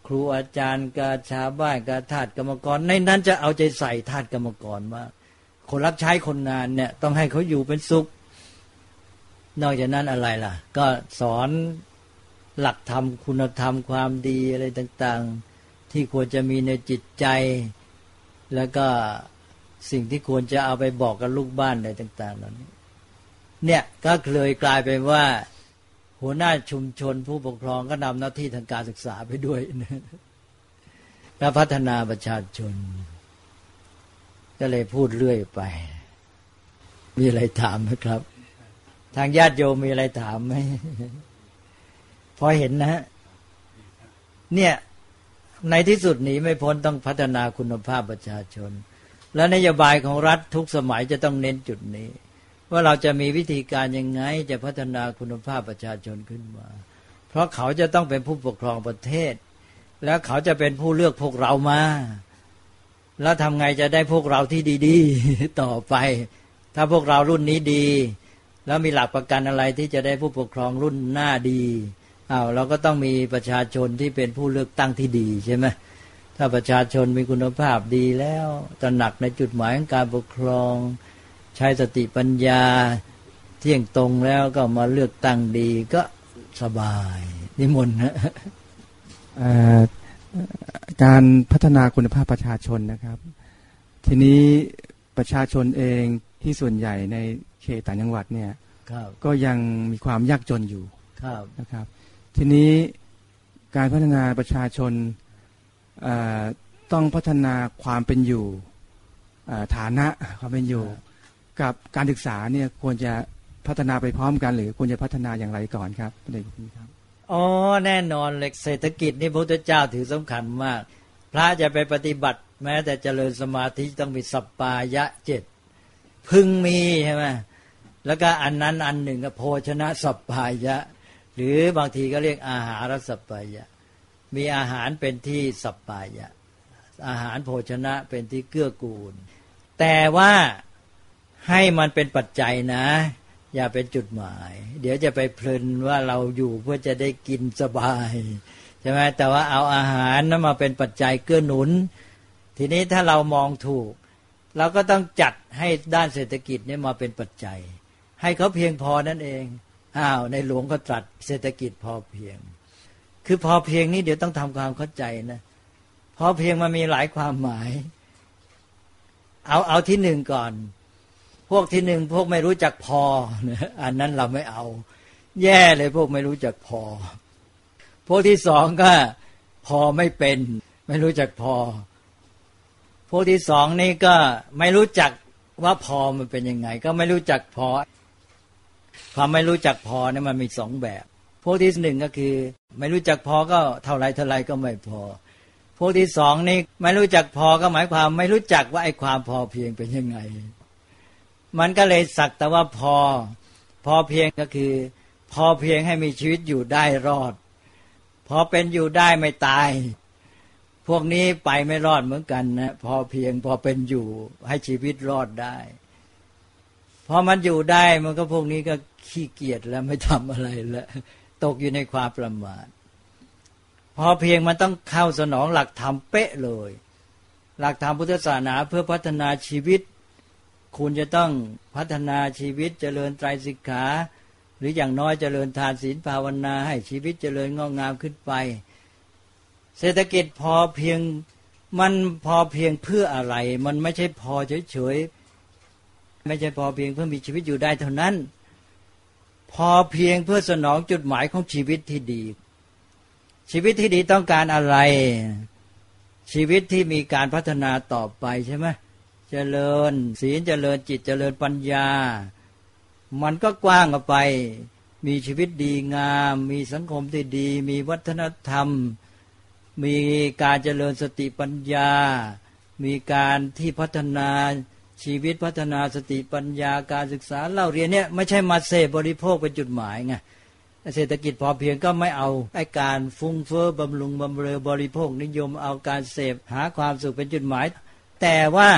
ครูอาจารย์กาชาบ้านกาทาสกรรมกร ในนั้นจะเอาใจใส่ทาสกรรมกรมากคนรับใช้คนงานเนี่ยต้องให้เขาอยู่เป็นสุข นอกจากนั้นอะไรล่ะ ก็สอนหลักธรรมคุณธรรมความดีอะไรต่างๆ ที่ควรจะมีในจิตใจ แล้วก็สิ่งที่ควรจะเอาไปบอกกับลูกบ้านอะไรต่างๆเหล่านี้ เนี่ยก็เลยกลายเป็นว่า หัวหน้าชุมชนผู้ปกครองก็นำหน้าที่ทางการศึกษาไปด้วยและพัฒนาประชาชน ก็เลยพูดเรื่อยไป มีอะไรถามไหมครับ ทางญาติโยมมีอะไรถามไหมพอเห็นนะเนี่ยในที่สุดหนีไม่พ้นต้องพัฒนาคุณภาพประชาชน และนโยบายของรัฐทุกสมัยจะต้องเน้นจุดนี้ ว่าเราจะมีวิธีการยังไงจะพัฒนาคุณภาพประชาชนขึ้นมา เพราะเขาจะต้องเป็นผู้ปกครองประเทศ แล้วเขาจะเป็นผู้เลือกพวกเรามา แล้วทำไงจะได้พวกเราที่ดี ๆ ต่อไป ถ้าพวกเรารุ่นนี้ดี แล้วมีหลักประกันอะไรที่จะได้ผู้ปกครองรุ่นหน้าดีอ้าวเราก็ต้องมีประชาชนที่เป็นผู้เลือกตั้งที่ดีใช่ไหมถ้าประชาชนมีคุณภาพดีแล้วตระหนักในจุดหมายของการปกครอง ใช้สติปัญญา เที่ยงตรงแล้วก็มาเลือกตั้งดีก็สบาย นิมนต์นะการพัฒนาคุณภาพประชาชนนะครับ ทีนี้ประชาชนเองที่ส่วนใหญ่ใน เขตต่างจังหวัดเนี่ยก็ยังมีความยากจนอยู่นะครับ ทีนี้การพัฒนาประชาชนต้องพัฒนาความเป็นอยู่ฐานะความเป็นอยู่ กับการศึกษาเนี่ยควรจะพัฒนาไปพร้อมกัน หรือควรจะพัฒนาอย่างไรก่อนครับประเด็นนี้ครับอ๋อแน่นอนเลยเศรษฐกิจนี่พระพุทธเจ้าถือสำคัญมาก พระจะไปปฏิบัติแม้แต่เจริญสมาธิต้องมีสัปปายะเจ็ดพึงมีใช่ไหม แล้วก็อันนั้นอันหนึ่งก็โภชนะสัพพายะ หรือบางทีก็เรียกอาหารสัพพายะ มีอาหารเป็นที่สัพพายะ อาหารโภชนะเป็นที่เกื้อกูล แต่ว่าให้มันเป็นปัจจัยนะ อย่าเป็นจุดหมาย เดี๋ยวจะไปเพลินว่าเราอยู่เพื่อจะได้กินสบายใช่ไหมแต่ว่าเอาอาหารนั้นมาเป็นปัจจัยเกื้อหนุน ทีนี้ถ้าเรามองถูก เราก็ต้องจัดให้ด้านเศรษฐกิจนี้มาเป็นปัจจัย ให้เขาเพียงพอนั่นเองอ้าวในหลวงก็ตรัสเศรษฐกิจพอเพียง คือพอเพียงนี้เดี๋ยวต้องทำความเข้าใจนะพอเพียงมันมีหลายความหมาย เอาเอาที่หนึ่งก่อน พวกที่หนึ่งพวกไม่รู้จักพออันนั้นเราไม่เอา แย่เลยพวกไม่รู้จักพอ พวกที่สองก็พอไม่เป็น ไม่รู้จักพอ พวกที่สองนี่ก็ไม่รู้จักว่าพอมันเป็นยังไง ก็ไม่รู้จักพอ ความไม่รู้จักพอเนี่ยมันมีสองแบบพวกที่หนึ่งก็คือ ไม่รู้จักพอก็เท่าไรเท่าไรก็ไม่พอพวกที่สองนี่ไม่รู้จักพอก็หมายความไม่รู้จักว่าไอ้ความพอเพียงเป็นยังไง มันก็เลยสักแต่ว่าพอ พอเพียงก็คือ พอเพียงให้มีชีวิตอยู่ได้รอด พอเป็นอยู่ได้ไม่ตาย พวกนี้ไปไม่รอดเหมือนกันนะพอเพียงพอเป็นอยู่ให้ชีวิตรอดได้ พอมันอยู่ได้มันก็พวกนี้ก็ขี้เกียจแล้วไม่ทำอะไรแล้วตกอยู่ในความประมาทพอเพียงมันต้องเข้าสนองหลักธรรมเป๊ะเลย หลักธรรมพุทธศาสนาเพื่อพัฒนาชีวิต คุณจะต้องพัฒนาชีวิตเจริญไตรสิกขา หรืออย่างน้อยเจริญทานศีลภาวนาให้ชีวิตเจริญงอกงามขึ้นไป เศรษฐกิจพอเพียงมันพอเพียงเพื่ออะไร มันไม่ใช่พอเฉย ไม่ใช่พอเพียงเพื่อมีชีวิตอยู่ได้เท่านั้น พอเพียงเพื่อสนองจุดหมายของชีวิตที่ดี ชีวิตที่ดีต้องการอะไร ชีวิตที่มีการพัฒนาต่อไปใช่ไหมเจริญศีลเจริญจิตเจริญปัญญา มันก็กว้างออกไป มีชีวิตดีงาม มีสังคมที่ดี มีวัฒนธรรม มีการเจริญสติปัญญา มีการที่พัฒนา ชีวิตพัฒนาสติปัญญาการศึกษาเล่าเรียนเนี่ยไม่ใช่มาเสพบริโภคเป็นจุดหมายไงเศรษฐกิจพอเพียงก็ไม่เอาไอ้การฟุ้งเฟ้อบำรุงบำเรอบริโภคนิยมเอาการเสพหาความสุขเป็นจุดหมาย แต่ว่า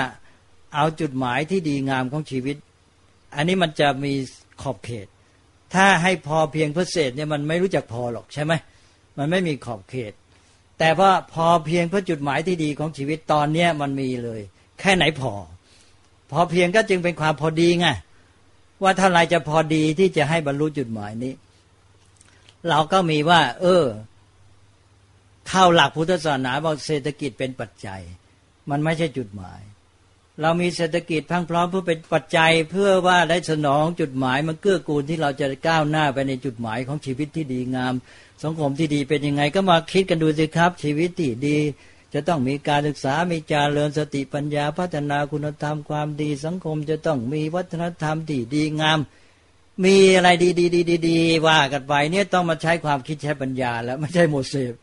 เอาจุดหมายที่ดีงามของชีวิต อันนี้มันจะมีขอบเขต ถ้าให้พอเพียงเพื่อเศษเนี่ยมันไม่รู้จักพอหรอกใช่ไหมมันไม่มีขอบเขต แต่ว่าพอเพียงเพื่อจุดหมายที่ดีของชีวิตตอนเนี้ยมันมีเลย แค่ไหนพอ พอเพียงก็จึงเป็นความพอดีไงว่าเท่าไรจะพอดีที่จะให้บรรลุจุดหมายนี้ เราก็มีว่า เออ เข้าหลักพุทธศาสนาบอกเศรษฐกิจเป็นปัจจัย มันไม่ใช่จุดหมาย เรามีเศรษฐกิจพังพร้อมเพื่อเป็นปัจจัยเพื่อว่าได้สนองจุดหมาย มันเกื้อกูลที่เราจะก้าวหน้าไปในจุดหมายของชีวิตที่ดีงาม สังคมที่ดีเป็นยังไง ก็มาคิดกันดูสิครับ ชีวิตที่ดี จะต้องมีการศึกษา มีจารเริญสติปัญญาพัฒนาคุณธรรมความดีสังคม จะต้องมีวัฒนธรรมที่ดีงาม มีอะไรดีดีดีดีว่ากันไปเนี่ยต้องมาใช้ความคิดใช้ปัญญา แล้วไม่ใช่หมดเสพ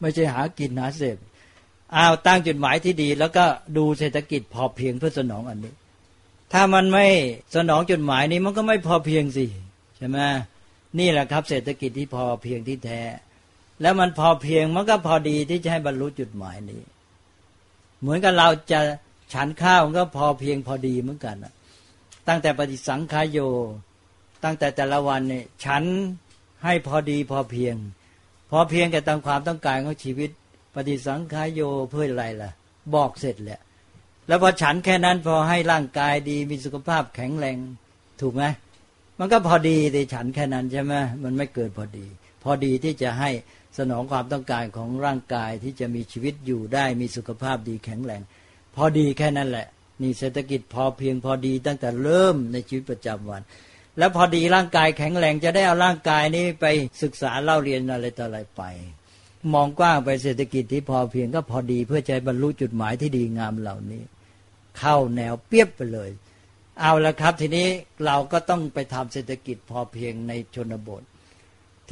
ไม่ใช่หากินหาเสพอ้าวตั้งจุดหมายที่ดี แล้วก็ดูเศรษฐกิจพอเพียงเพื่อสนองอันนี้ ถ้ามันไม่สนองจุดหมายนี้มันก็ไม่พอเพียงสิใช่ไหมนี่แหละครับ เศรษฐกิจที่พอเพียงที่แท้ แล้วมันพอเพียงมันก็พอดีที่จะให้บรรลุจุดหมายนี้ เหมือนกับเราจะฉันข้าวมันก็พอเพียงพอดีเหมือนกันตั้งแต่ปฏิสังขายโย ตั้งแต่แต่ละวันเนี่ยฉันให้พอดีพอเพียง พอเพียงแก่ตามความต้องการของชีวิต ปฏิสังขายโยเพื่ออะไรล่ะ บอกเสร็จแหละแล้วพอฉันแค่นั้นพอให้ร่างกายดีมีสุขภาพแข็งแรง ถูกไหมมันก็พอดีแต่ฉันแค่นั้นใช่ไหมมันไม่เกิดพอดี พอดีที่จะให้สนองความต้องการของร่างกายที่จะมีชีวิตอยู่ได้มีสุขภาพดีแข็งแรง พอดีแค่นั้นแหละ นี่เศรษฐกิจพอเพียงพอดีตั้งแต่เริ่มในชีวิตประจำวัน แล้วพอดีร่างกายแข็งแรงจะได้เอาร่างกายนี้ไปศึกษาเล่าเรียนอะไรต่ออะไรไป มองกว้างไปเศรษฐกิจที่พอเพียงก็พอดีเพื่อใจบรรลุจุดหมายที่ดีงามเหล่านี้ เข้าแนวเปียบไปเลย เอาละครับทีนี้เราก็ต้องไปทำเศรษฐกิจพอเพียงในชนบท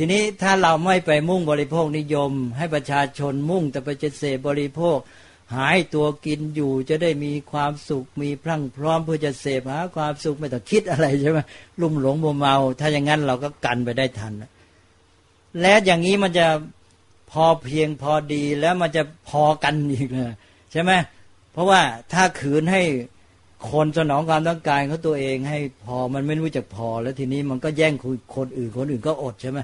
ทีนี้ถ้าเราไม่ไปมุ่งบริโภคนิยม ให้ประชาชนมุ่งแต่ไปจะเสพบริโภค หายตัวกินอยู่จะได้มีความสุขมีพรั่งพร้อมเพื่อจะเสพหาความสุขไม่ต้องคิดอะไรใช่ไหมลุ่มหลงมัวเมา ถ้าอย่างนั้นเราก็กันไปได้ทัน และอย่างนี้มันจะพอเพียงพอดีแล้วมันจะพอกันอีกเลยใช่ไหมเพราะว่าถ้าขืนให้คนสนองความต้องการเขาตัวเองให้พอมันไม่รู้จักพอ แล้วทีนี้มันก็แย่งคุยคนอื่นคนอื่นก็อดใช่ไหม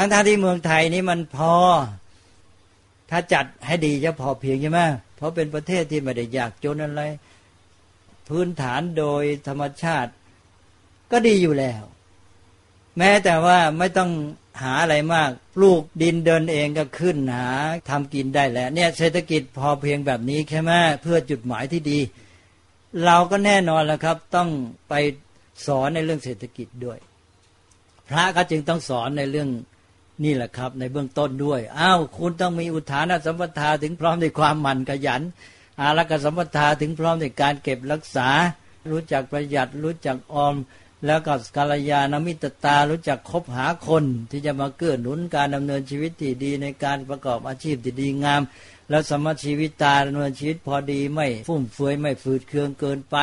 ทั้งทที่เมืองไทยนี้มันพอ ถ้าจัดให้ดีจะพอเพียงใช่ไหมเพราะเป็นประเทศที่ไม่ได้ยากจนอะไร พื้นฐานโดยธรรมชาติ ก็ดีอยู่แล้ว แม้แต่ว่าไม่ต้องหาอะไรมากปลูกดินเดินเองก็ขึ้นหาทำกินได้แล้วเนี่ยเศรษฐกิจพอเพียงแบบนี้ใช่ไหมเพื่อจุดหมายที่ดี เราก็แน่นอนแล้วครับ ต้องไปสอนในเรื่องเศรษฐกิจด้วย พระก็จึงต้องสอนในเรื่อง นี่แหละครับ ในเบื้องต้นด้วยอ้าวคุณต้องมีอุทานสัมปทาถึงพร้อมในความหมั่นขยัน อารักสัมปทาถึงพร้อมในการเก็บรักษา รู้จักประหยัดรู้จักออม แล้วก็กาลยานมิตรตารู้จักคบหาคนที่จะมาเกื้อหนุนการดำเนินชีวิตที่ดีในการประกอบอาชีพที่ดีงาม แล้วสมชีวิตตาดำเนินชีวิตพอดีไม่ฟุ่มเฟือยไม่ฝืดเคืองเกินไป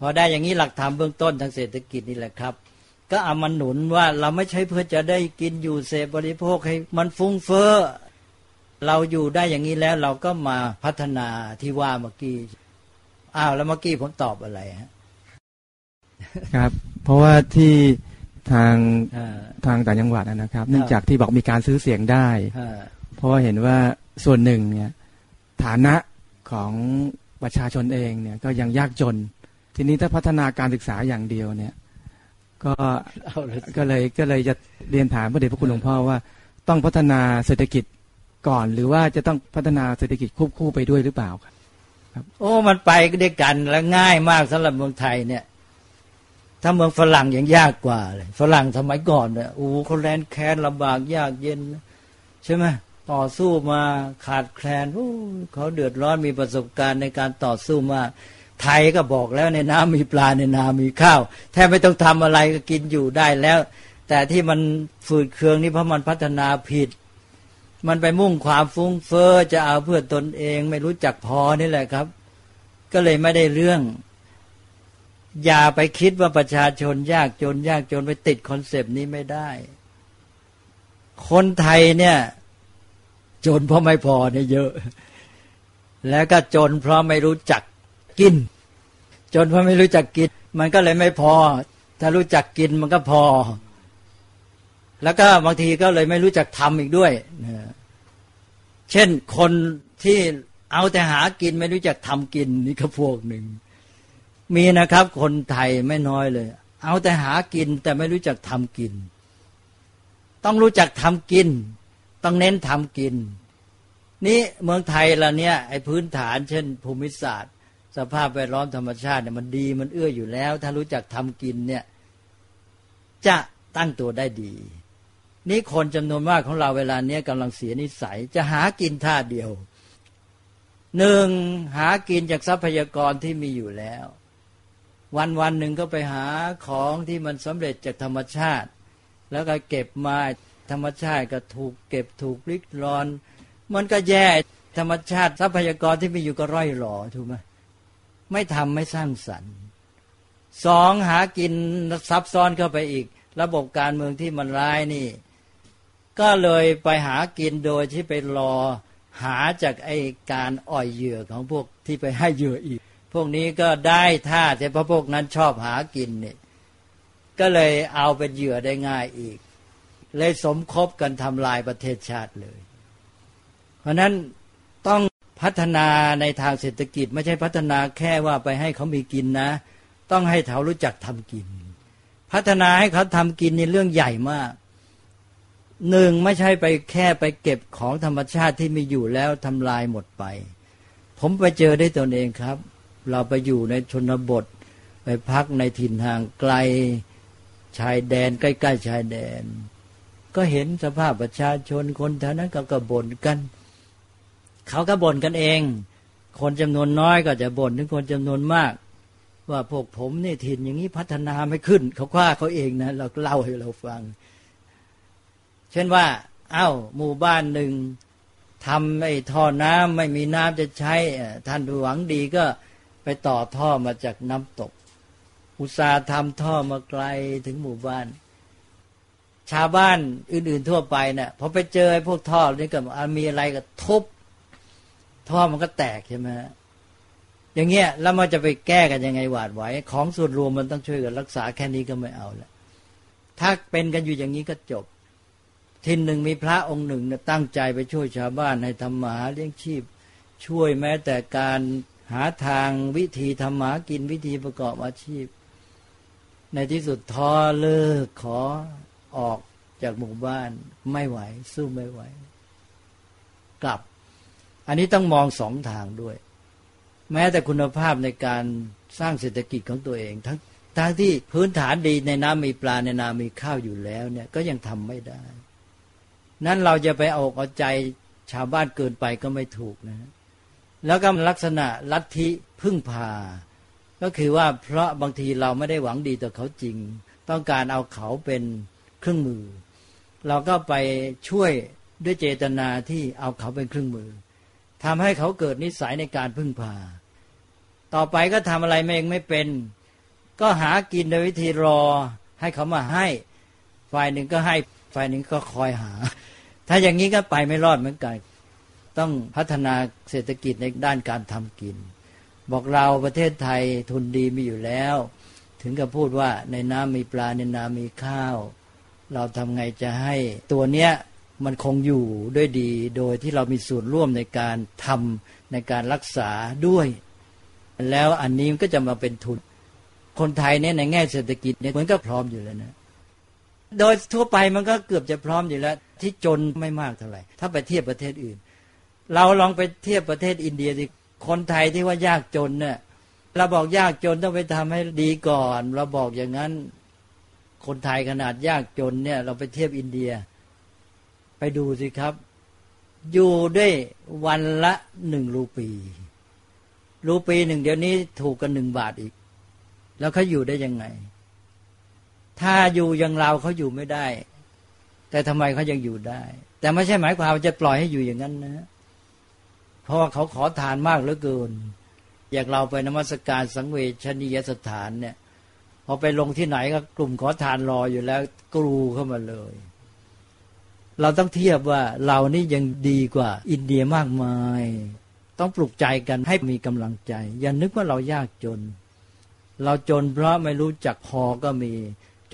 พอได้อย่างนี้หลักธรรมเบื้องต้นทางเศรษฐกิจนี่แหละครับ ก็เอามาหนุนว่าเราไม่ใช่เพื่อจะได้กินอยู่เสพบริโภคให้มันฟุ้งเฟ้อเราอยู่ได้อย่างนี้แล้วเราก็มาพัฒนาที่ว่าเมื่อกี้อ้าวแล้วเมื่อกี้ผมตอบอะไรฮะครับ เพราะว่าที่ทางทางต่างจังหวัดนะครับ เนื่องจากที่บอกมีการซื้อเสียงได้เพราะว่าเห็นว่าส่วนหนึ่งเนี่ย ฐานะของประชาชนเองเนี่ยก็ยังยากจน ทีนี้ถ้าพัฒนาการศึกษาอย่างเดียวเนี่ย ก็ก็เลยก็เลยจะเรียนถามพระเดชพระคุณหลวงพ่อว่า ต้องพัฒนาเศรษฐกิจก่อน หรือว่าจะต้องพัฒนาเศรษฐกิจควบคู่ไปด้วยหรือเปล่าครับโอ้มันไปด้วยกันและง่ายมากสำหรับเมืองไทยเนี่ย ถ้าเมืองฝรั่งยังยากกว่าเลยฝรั่งสมัยก่อนเนี่ยโอ้เขาแลนแค้นลำบากยากเย็น ใช่ไหมต่อสู้มาขาดแคลนเขาเดือดร้อนมีประสบการณ์ในการต่อสู้มา ไทยก็บอกแล้วในน้ำมีปลาในนามีข้าวแทบไม่ต้องทำอะไรก็กินอยู่ได้แล้ว แต่ที่มันฝืดเคืองนี่เพราะมันพัฒนาผิด มันไปมุ่งความฟุ้งเฟ้อจะเอาเพื่อตนเอง ไม่รู้จักพอนี่แหละครับ ก็เลยไม่ได้เรื่อง อย่าไปคิดว่าประชาชนยากจน ยากจนไปติดคอนเซปต์นี้ไม่ได้ คนไทยเนี่ย จนเพราะไม่พอเนี่ยเยอะ แล้วก็จนเพราะไม่รู้จัก กิน จนพราะไม่รู้จักกิน มันก็เลยไม่พอ ถ้ารู้จักกินมันก็พอ แล้วก็บางทีก็เลยไม่รู้จักทำอีกด้วยเช่นคนที่เอาแต่หากินไม่รู้จักทำกินนี่ก็พวกหนึ่ง มีนะครับ คนไทยไม่น้อยเลย เอาแต่หากินแต่ไม่รู้จักทำกิน ต้องรู้จักทำกิน ต้องเน้นทำกินนี่เมืองไทยละเนี่ยไอ้พื้นฐานเช่นภูมิศาสตร์ สภาพแวดล้อมธรรมชาติเนี่ยมันดีมันเอื้ออยู่แล้ว ถ้ารู้จักทำกินเนี่ยจะตั้งตัวได้ดี นี่คนจำนวนมากของเราเวลาเนี้ยกำลังเสียนิสัย จะหากินท่าเดียวหนึ่งหากินจากทรัพยากรที่มีอยู่แล้ว วันวันหนึ่งก็ไปหาของที่มันสำเร็จจากธรรมชาติ แล้วก็เก็บมาธรรมชาติก็ถูกเก็บถูกริกรอน มันก็แย่ธรรมชาติทรัพยากรที่มีอยู่ก็ร่อยหล่อถูกไหม ไม่ทำไม่สร้างสรรค์สองหากินซับซ้อนเข้าไปอีก ระบบการเมืองที่มันร้ายนี่ ก็เลยไปหากินโดยที่ไปรอหาจากไอการอ่อยเหยื่อของพวกที่ไปให้เหยื่ออีก พวกนี้ก็ได้ท่าแต่พระพวกนั้นชอบหากินเนี่ยก็เลยเอาเป็นเหยื่อได้ง่ายอีก เลยสมคบกันทำลายประเทศชาติเลย เพราะนั้น พัฒนาในทางเศรษฐกิจ ไม่ใช่พัฒนาแค่ว่าไปให้เขามีกินนะ ต้องให้เขารู้จักทำกิน พัฒนาให้เขาทำกินในเรื่องใหญ่มากหนึ่งไม่ใช่ไปแค่ไปเก็บของธรรมชาติที่มีอยู่แล้วทำลายหมดไป ผมไปเจอได้ตนเองครับ เราไปอยู่ในชนบท ไปพักในถิ่นห่างไกลชายแดน ใกล้ ๆ ชายแดน ก็เห็นสภาพประชาชนคนแถวนั้นก็กระบ่นกัน เขาก็บ่นกันเอง คนจำนวนน้อยก็จะบ่นถึงคนจำนวนมาก ว่าพวกผมนี่ถิ่นอย่างนี้พัฒนาไม่ขึ้น เขาว้าเขาเองนะเราเล่าให้เราฟัง เช่นว่า เอา้า หมู่บ้านหนึ่งทำไอ้ท่อน้ำไม่มีน้ำจะใช้ท่านหวังดีก็ไปต่อท่อมาจากน้ำตก อุตสาห์ทำท่อมาไกลถึงหมู่บ้าน ชาวบ้านอื่น ๆ ทั่วไปเนะ่ยพอไปเจอไอ้พวกท่อนี่ก็มีอะไรก็ทุบ ท่อมันก็แตกใช่ไหมอย่างเงี้ยแล้วมันจะไปแก้กันยังไงหวาดไหวของส่วนรวมมันต้องช่วยกันรักษาแค่นี้ก็ไม่เอาละถ้าเป็นกันอยู่อย่างนี้ก็จบทินหนึ่งมีพระองค์หนึ่งนตั้งใจไปช่วยชาวบ้านให้ทำมาหาเลี้ยงชีพ ช่วยแม้แต่การหาทางวิธีทำหากินวิธีประกอบอาชีพ ในที่สุดท้อเลิกขอออกจากหมู่บ้านไม่ไหว สู้ไม่ไหว กลับ อันนี้ต้องมองสองทางด้วย แม้แต่คุณภาพในการสร้างเศรษฐกิจของตัวเอง ทั้งทั้งที่พื้นฐานดีในน้ำมีปลาในนามีข้าวอยู่แล้วเนี่ยก็ยังทำไม่ได้ นั้นเราจะไปเอาเอาใจชาวบ้านเกินไปก็ไม่ถูกนะแล้วก็ลักษณะลัทธิพึ่งพา ก็คือว่าเพราะบางทีเราไม่ได้หวังดีต่อเขาจริง ต้องการเอาเขาเป็นเครื่องมือ เราก็ไปช่วยด้วยเจตนาที่เอาเขาเป็นเครื่องมือ ทำให้เขาเกิดนิสัยในการพึ่งพา ต่อไปก็ทำอะไรเองไม่เป็น ก็หากินโดยวิธีรอ ให้เขามาให้ ฝ่ายหนึ่งก็ให้ ฝ่ายหนึ่งก็คอยหา ถ้าอย่างนี้ก็ไปไม่รอดเหมือนกัน ต้องพัฒนาเศรษฐกิจในด้านการทำกิน บอกเราประเทศไทยทุนดีมีอยู่แล้ว ถึงกับพูดว่าในน้ำมีปลาในน้ำมีข้าว เราทำไงจะให้ตัวเนี้ย มันคงอยู่ด้วยดี โดยที่เรามีส่วนร่วมในการทำในการรักษาด้วย แล้วอันนี้ก็จะมาเป็นทุน คนไทยเนี่ยในแง่เศรษฐกิจเนี่ยมันก็พร้อมอยู่แล้วนะ โดยทั่วไปมันก็เกือบจะพร้อมอยู่แล้ว ที่จนไม่มากเท่าไหร่ ถ้าไปเทียบประเทศอื่น เราลองไปเทียบประเทศอินเดียสิคนไทยที่ว่ายากจนเนี่ยเราบอกยากจนต้องไปทำให้ดีก่อน เราบอกอย่างนั้น คนไทยขนาดยากจนเนี่ย เราไปเทียบอินเดีย ไปดูสิครับ อยู่ด้วยวันละหนึ่งรูปี รูปีหนึ่งเดี๋ยวนี้ถูกกันหนึ่งบาทอีก แล้วเขาอยู่ได้ยังไง ถ้าอยู่อย่างเราเขาอยู่ไม่ได้ แต่ทำไมเขายังอยู่ได้ แต่ไม่ใช่หมายความว่าจะปล่อยให้อยู่อย่างนั้นนะ เพราะว่าเขาขอทานมากเหลือเกิน อยางเราไปนมัสการสังเวชนียสถานเนี่ยพอไปลงที่ไหนก็กลุ่มขอทานรออยู่แล้วกรูเข้ามาเลย เราต้องเทียบว่าเรานี่ยังดีกว่าอินเดียมากมาย ต้องปลุกใจกันให้มีกำลังใจ อย่านึกว่าเรายากจน เราจนเพราะไม่รู้จักพอก็มี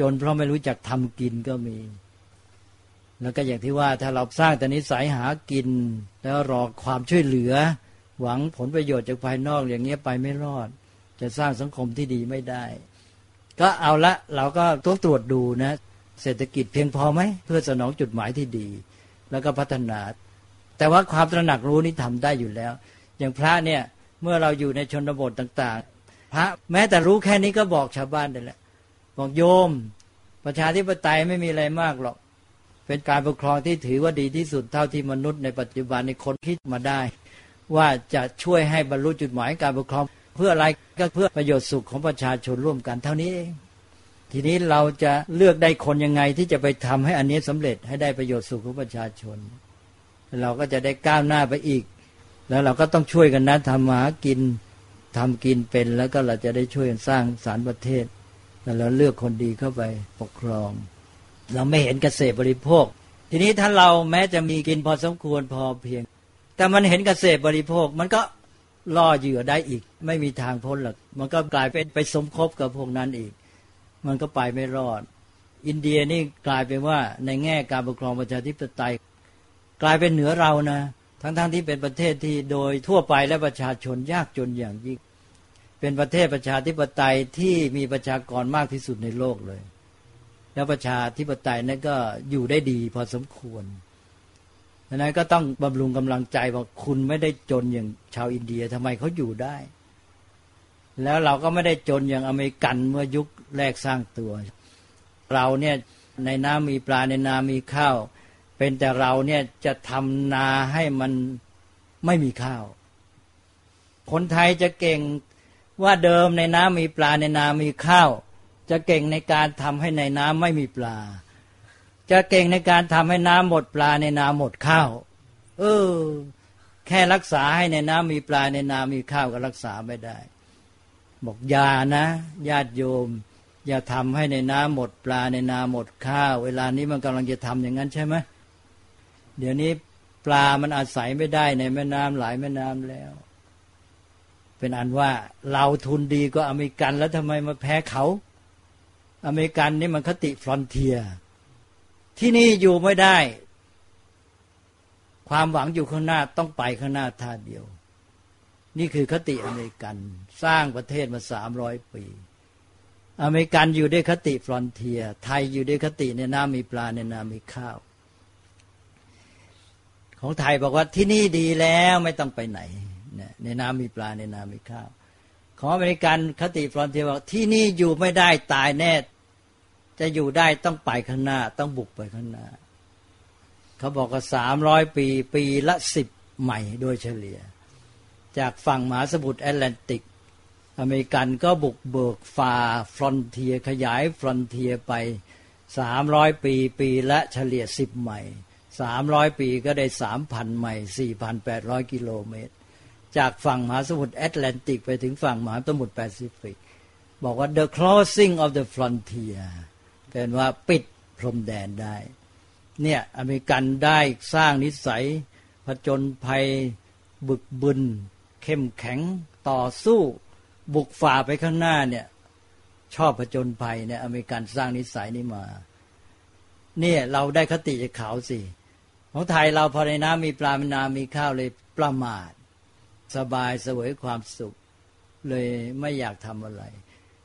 จนเพราะไม่รู้จักทำกินก็มี แล้วก็อย่างที่ว่าถ้าเราสร้างแต่นิสัยหากิน แล้วรอความช่วยเหลือ หวังผลประโยชน์จากภายนอกอย่างเงี้ยไปไม่รอด จะสร้างสังคมที่ดีไม่ได้ ก็เอาละเราก็ต้องตรวจดูนะ เศรษฐกิจเพียงพอไหมเพื่อสนองจุดหมายที่ดี แล้วก็พัฒนา แต่ว่าความตระหนักรู้นี่ทำได้อยู่แล้ว อย่างพระเนี่ยเมื่อเราอยู่ในชนบทต่างๆ พระแม้แต่รู้แค่นี้ก็บอกชาวบ้านได้แล้วบอกโยม ประชาธิปไตยไม่มีอะไรมากหรอก เป็นการปกครองที่ถือว่าดีที่สุดเท่าที่มนุษย์ในปัจจุบันในคนคิดมาได้ ว่าจะช่วยให้บรรลุจุดหมายการปกครอง เพื่ออะไรก็เพื่อประโยชน์สุขของประชาชนร่วมกันเท่านี้เอง ทีนี้เราจะเลือกได้คนยังไงที่จะไปทำให้อันนี้สำเร็จให้ได้ประโยชน์สุขของประชาชน เราก็จะได้ก้าวหน้าไปอีก แล้วเราก็ต้องช่วยกันนะทำมากินทำกินเป็น แล้วก็เราจะได้ช่วยกันสร้างสารประเทศ แล้วเราเลือกคนดีเข้าไปปกครอง เราไม่เห็นเกษตรบริโภค ทีนี้ถ้าเราแม้จะมีกินพอสมควรพอเพียง แต่มันเห็นเกษตรบริโภคมันก็ล่อเหยื่อได้อีก ไม่มีทางพ้นหรอกมันก็กลายเป็นไปสมคบกับพวกนั้นอีก มันก็ไปไม่รอด อินเดียนี่กลายเป็นว่าในแง่การปกครองประชาธิปไตย กลายเป็นเหนือเรานะทั้งๆทที่เป็นประเทศที่โดยทั่วไปและประชาชนยากจนอย่างยิ่ง เป็นประเทศประชาธิปไตยที่มีประชากรมากที่สุดในโลกเลย แล้วประชาธิปไตยนั้นก็อยู่ได้ดีพอสมควรดังนั้นก็ต้องบำรุงกำลังใจว่าคุณไม่ได้จนอย่างชาวอินเดียทำไมเขาอยู่ได้ แล้วเราก็ไม่ได้จนอย่างอเมริกันเมื่อยุคแรกสร้างตัว เราเนี่ยในน้ำมีปลาในนามีข้าว เป็นแต่เราเนี่ยจะทำนาให้มันไม่มีข้าว คนไทยจะเก่งว่าเดิมในน้ำมีปลาในนามีข้าว จะเก่งในการทำให้ในน้ำไม่มีปลา จะเก่งในการทำให้น้ำหมดปลาในนาหมดข้าว เออ แค่รักษาให้ในน้ำมีปลาในนามีข้าวก็รักษาไม่ได้ บอกยานะ ญาติโยม อย่าทำให้ในน้ำหมดปลาในนาหมดข้าว เวลานี้มันกำลังจะทำอย่างนั้นใช่ไหมเดี๋ยวนี้ปลามันอาศัยไม่ได้ในแม่น้ำหลายแม่น้ำแล้ว เป็นอันว่าเราทุนดีกว่าอเมริกันแล้วทำไมมาแพ้เขา อเมริกันนี่มันคติ frontier ที่นี่อยู่ไม่ได้ ความหวังอยู่ข้างหน้าต้องไปข้างหน้าท่าเดียว นี่คือคติอเมริกัน สร้างประเทศมาสามร้อยปี อเมริกันอยู่ด้วยคติ frontier ไทยอยู่ด้วยคติในน้ำมีปลาในนามีข้าว ของไทยบอกว่าที่นี่ดีแล้วไม่ต้องไปไหน ในน้ำมีปลาในนามีข้าว ของอเมริกันคติ frontier บอกที่นี่อยู่ไม่ได้ตายแน่ จะอยู่ได้ต้องไปข้างหน้า ต้องบุกไปข้างหน้า เขาบอกว่าสามร้อยปี ปีละสิบไมล์โดยเฉลี่ย จากฝั่งมหาสมุทรแอตแลนติก อเมริกันก็บุกเบิกฝ่า frontier ขยาย frontier ไปสามร้อยปีปีละเฉลี่ยสิบใหม่สามร้อยปีก็ได้สามพันใหม่สี่พันแปดร้อยกิโลเมตร จากฝั่งมหาสมุทรแอตแลนติกไปถึงฝั่งมหาสมุทรแปซิฟิก บอกว่า the crossing of the frontier เป็นว่าปิดพรมแดนได้ เนี่ยอเมริกันได้สร้างนิสัยผจญภัยบึกบึน เข้มแข็งต่อสู้ บุกฝ่าไปข้างหน้าเนี่ยชอบผจญภัยเนี่ยอเมริกันสร้างนิสัยนี้มา เนี่ยเราได้คติจากเขาสิของไทยเราพอในน้ำมีปลามีนามีข้าวเลยประมาท สบายสวยความสุข เลยไม่อยากทำอะไร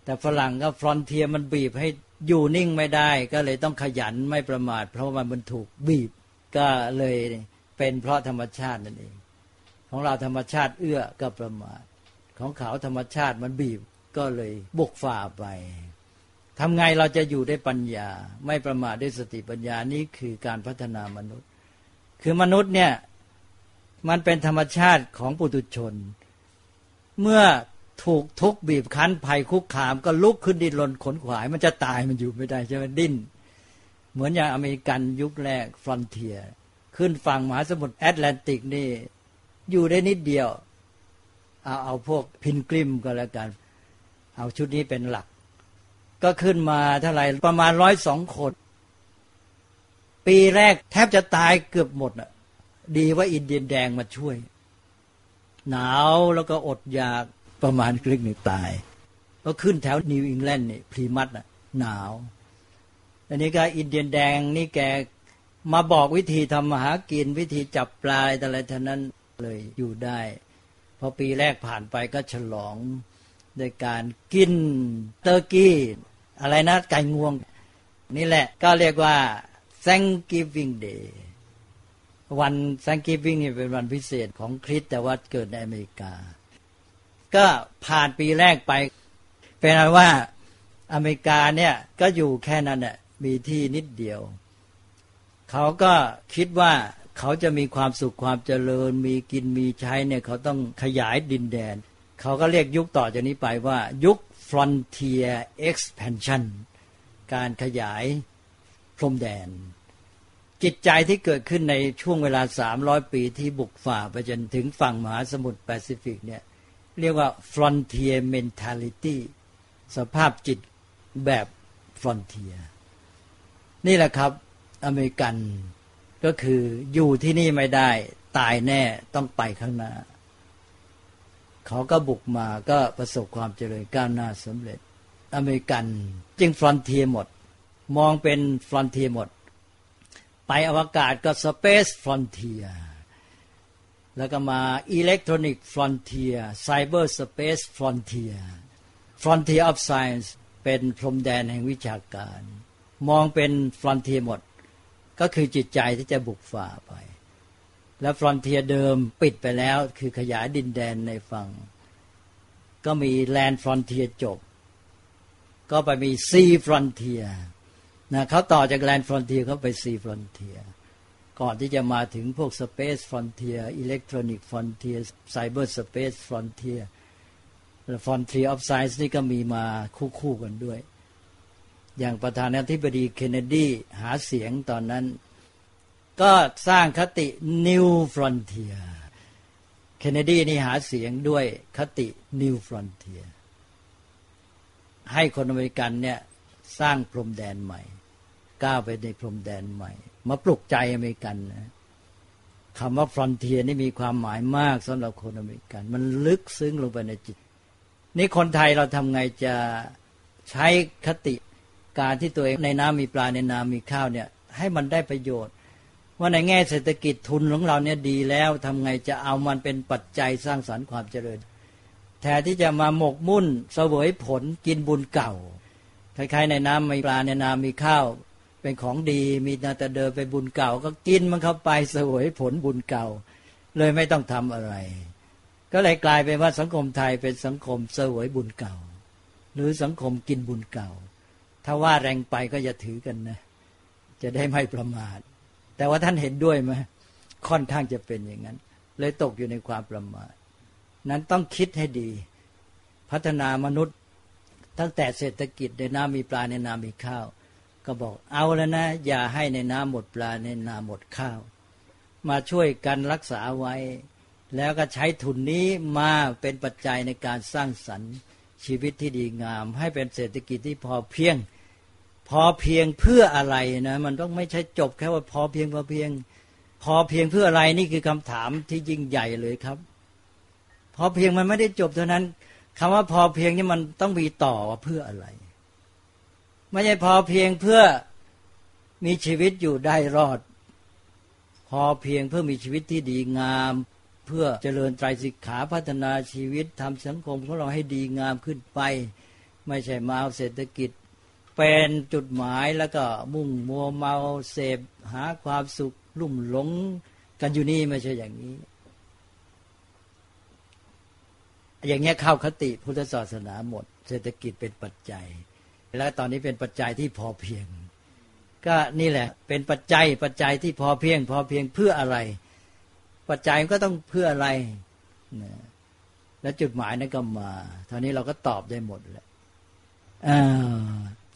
แต่ฝรั่งก็ฟรอนเทียมันบีบให้อยู่นิ่งไม่ได้ ก็เลยต้องขยันไม่ประมาท เพราะมันมันถูกบีบ ก็เลยเป็นเพราะธรรมชาตินั่นเอง ของเราธรรมชาติเอื้อก็ประมาทของเขาธรรมชาติมันบีบก็เลยบุกฝ่าไปทำไงเราจะอยู่ได้ปัญญา ไม่ประมาทด้วยสติปัญญานี่คือการพัฒนามนุษย์ คือมนุษย์เนี่ยมันเป็นธรรมชาติของปุถุชน เมื่อถูกทุกบีบคั้นภัยคุกคามก็ลุกขึ้นดิ้นรนขนขวาย มันจะตายมันอยู่ไม่ได้ใช่ไหมดิ้น เหมือนอย่างอเมริกันยุคแรกฟรอนเทีย ขึ้นฝั่งมหาสมุทรแอตแลนติกนี่ อยู่ได้นิดเดียว เอาเอาพวกพินกริมก็แล้วกัน เอาชุดนี้เป็นหลัก ก็ขึ้นมาเท่าไหร่ประมาณร้อยสองคน ปีแรกแทบจะตายเกือบหมดอะ ดีว่าอินเดียนแดงมาช่วย หนาวแล้วก็อดอยากประมาณครึ่งหนึ่งตาย ก็ขึ้นแถวนิวอิงแลนด์นี่พรีมัดอะ หนาวอันนี้ก็อินเดียนแดงนี่แกมาบอกวิธีทำมาหากินวิธีจับปลาอะไรเท่านั้น เลยอยู่ได้ พอปีแรกผ่านไปก็ฉลองโดยการกินเตอร์กี้ อะไรนะไก่งวง นี่แหละก็เรียกว่า Thanksgiving Day วัน Thanksgiving นี่เป็นวันพิเศษของคริสต์แต่ว่าเกิดในอเมริกา ก็ผ่านปีแรกไป เป็นอะไรว่าอเมริกาเนี่ยก็อยู่แค่นั้นแหละมีที่นิดเดียว เขาก็คิดว่า เขาจะมีความสุขความเจริญ มีกินมีใช้เนี่ยเขาต้องขยายดินแดน เขาก็เรียกยุคต่อจากนี้ไปว่ายุค frontier expansion การขยายพรมแดน จิตใจที่เกิดขึ้นในช่วงเวลาสามร้อยปีที่บุกฝ่าไปจนถึงฝั่งมหาสมุทรแปซิฟิกเนี่ยเรียกว่า frontier mentality สภาพจิตแบบ frontier นี่แหละครับอเมริกัน ก็คืออยู่ที่นี่ไม่ได้ ตายแน่ต้องไปข้างหน้า เขาก็บุกมาก็ประสบความเจริญก้าวหน้าสำเร็จ อเมริกันจึง frontier หมด มองเป็น frontier หมด ไปอวกาศก็ space frontierแล้วก็มา electronic frontier cyberspace frontier frontier of science เป็นพรมแดนแห่งวิชาการ มองเป็น frontier หมด ก็คือจิตใจที่จะบุกฝ่าไป แล้ว frontier เดิมปิดไปแล้ว คือขยายดินแดนในฝั่ง ก็มี land frontier จบ ก็ไปมี sea frontier นะเขาต่อจาก land frontier เขาไป sea frontierก่อนที่จะมาถึงพวก space frontier electronic frontier cyberspace frontier frontier of science นี่ก็มีมาคู่ๆกันด้วย อย่างประธานาธิบดีเคนเนดีหาเสียงตอนนั้น ก็สร้างคติ New Frontier เคนเนดีนี่หาเสียงด้วยคติ New Frontier ให้คนอเมริกันเนี่ยสร้างพรมแดนใหม่ ก้าวไปในพรมแดนใหม่ มาปลุกใจอเมริกันนะคำว่า frontier นี่มีความหมายมากสำหรับคนอเมริกัน มันลึกซึ้งลงไปในจิต นี่คนไทยเราทำไงจะใช้คติ การที่ตัวเองในน้ำมีปลาในนามีข้าวเนี่ยให้มันได้ประโยชน์ ว่าในแง่เศรษฐกิจทุนของเราเนี่ยดีแล้วทำไงจะเอามันเป็นปัจจัยสร้างสรรค์ความเจริญ แทนที่จะมาหมกมุ่นเสวยผลกินบุญเก่าคล้ายๆในน้ำมีปลาในน้ำมีข้าวเป็นของดีมีนาแต่เดินไปบุญเก่า ก็กินมันเข้าไปเสวยผลบุญเก่า เลยไม่ต้องทำอะไร ก็เลยกลายเป็นว่าสังคมไทยเป็นสังคมเสวยบุญเก่า หรือสังคมกินบุญเก่า ถ้าว่าแรงไปก็อย่าถือกันนะ จะได้ไม่ประมาท แต่ว่าท่านเห็นด้วยไหมค่อนข้างจะเป็นอย่างนั้น เลยตกอยู่ในความประมาท นั้นต้องคิดให้ดี พัฒนามนุษย์ตั้งแต่เศรษฐกิจในน้ำมีปลาในน้ำมีข้าว ก็บอกเอาแล้วนะ อย่าให้ในน้ำหมดปลาในน้ำหมดข้าว มาช่วยกันรักษาไว้ แล้วก็ใช้ทุนนี้มาเป็นปัจจัยในการสร้างสรรค์ ชีวิตที่ดีงาม ให้เป็นเศรษฐกิจที่พอเพียง พอเพียงเพื่ออะไรนะ มันต้องไม่ใช่จบแค่ว่าพอเพียงพอเพียง พอเพียงเพื่ออะไรนี่คือคำถามที่ยิ่งใหญ่เลยครับ พอเพียงมันไม่ได้จบเท่านั้นคำว่าพอเพียงนี่มันต้องมีต่อว่าเพื่ออะไร ไม่ใช่พอเพียงเพื่อมีชีวิตอยู่ได้รอด พอเพียงเพื่อมีชีวิตที่ดีงาม เพื่อเจริญไตรสิกขาพัฒนาชีวิตทำสังคมของเราให้ดีงามขึ้นไป ไม่ใช่มาเอาเศรษฐกิจ เป็นจุดหมายแล้วก็มุ่งมัวเมาเสพหาความสุขลุ่มหลงกันอยู่นี่ไม่ใช่อย่างนี้ อย่างเงี้ยเข้าคติพุทธศาสนาหมด เศรษฐกิจเป็นปัจจัย และตอนนี้เป็นปัจจัยที่พอเพียง ก็นี่แหละ เป็นปัจจัยปัจจัยที่พอเพียง พอเพียงเพื่ออะไร ปัจจัยก็ต้องเพื่ออะไรนะและจุดหมายนั้นก็มาท่านี้เราก็ตอบได้หมดแล้ว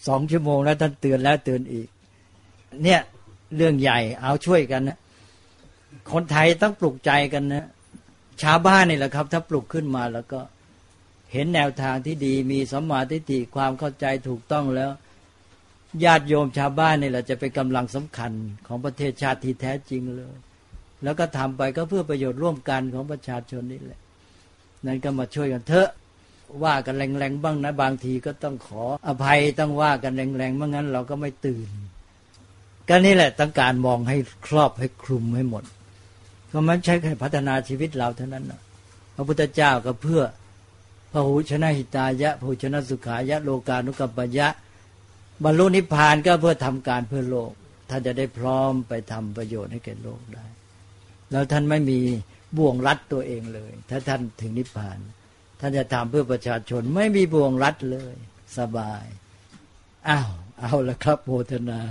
สองชั่วโมงแล้วท่านเตือนแล้วเตือนอีก เนี่ยเรื่องใหญ่เอาช่วยกันนะคนไทยต้องปลุกใจกันนะชาวบ้านนี่แหละครับ ถ้าปลุกขึ้นมาแล้วก็เห็นแนวทางที่ดี มีสมมาทิฏฐิความเข้าใจถูกต้องแล้ว ญาติโยมชาวบ้านนี่แหละจะเป็นกำลังสำคัญของประเทศชาติที่แท้จริงเลย แล้วก็ทำไปก็เพื่อประโยชน์ร่วมกันของประชาชนนี่แหละ นั้นก็มาช่วยกันเถอะ ว่ากันแรงๆบ้างนะ บางทีก็ต้องขออภัยต้องว่ากันแรงๆไม่งั้นเราก็ไม่ตื่น ก็นี่แหละต้องการมองให้ครอบให้คลุมให้หมดก็มันใช้พัฒนาชีวิตเราเท่านั้นนะพระพุทธเจ้าก็เพื่อพหูชนะหิตายะพหูชนะสุขายะโลกานุกัปปยะ บรรลุนิพพานก็เพื่อทำการเพื่อโลกท่านจะได้พร้อมไปทำประโยชน์ให้แก่โลกได้ แล้วท่านไม่มีบ่วงรัดตัวเองเลย ถ้าท่านถึงนิพพาน ท่านจะทำเพื่อประชาชนไม่มีบ่วงรัดเลย สบาย อ้าว เอาละครับโมทนา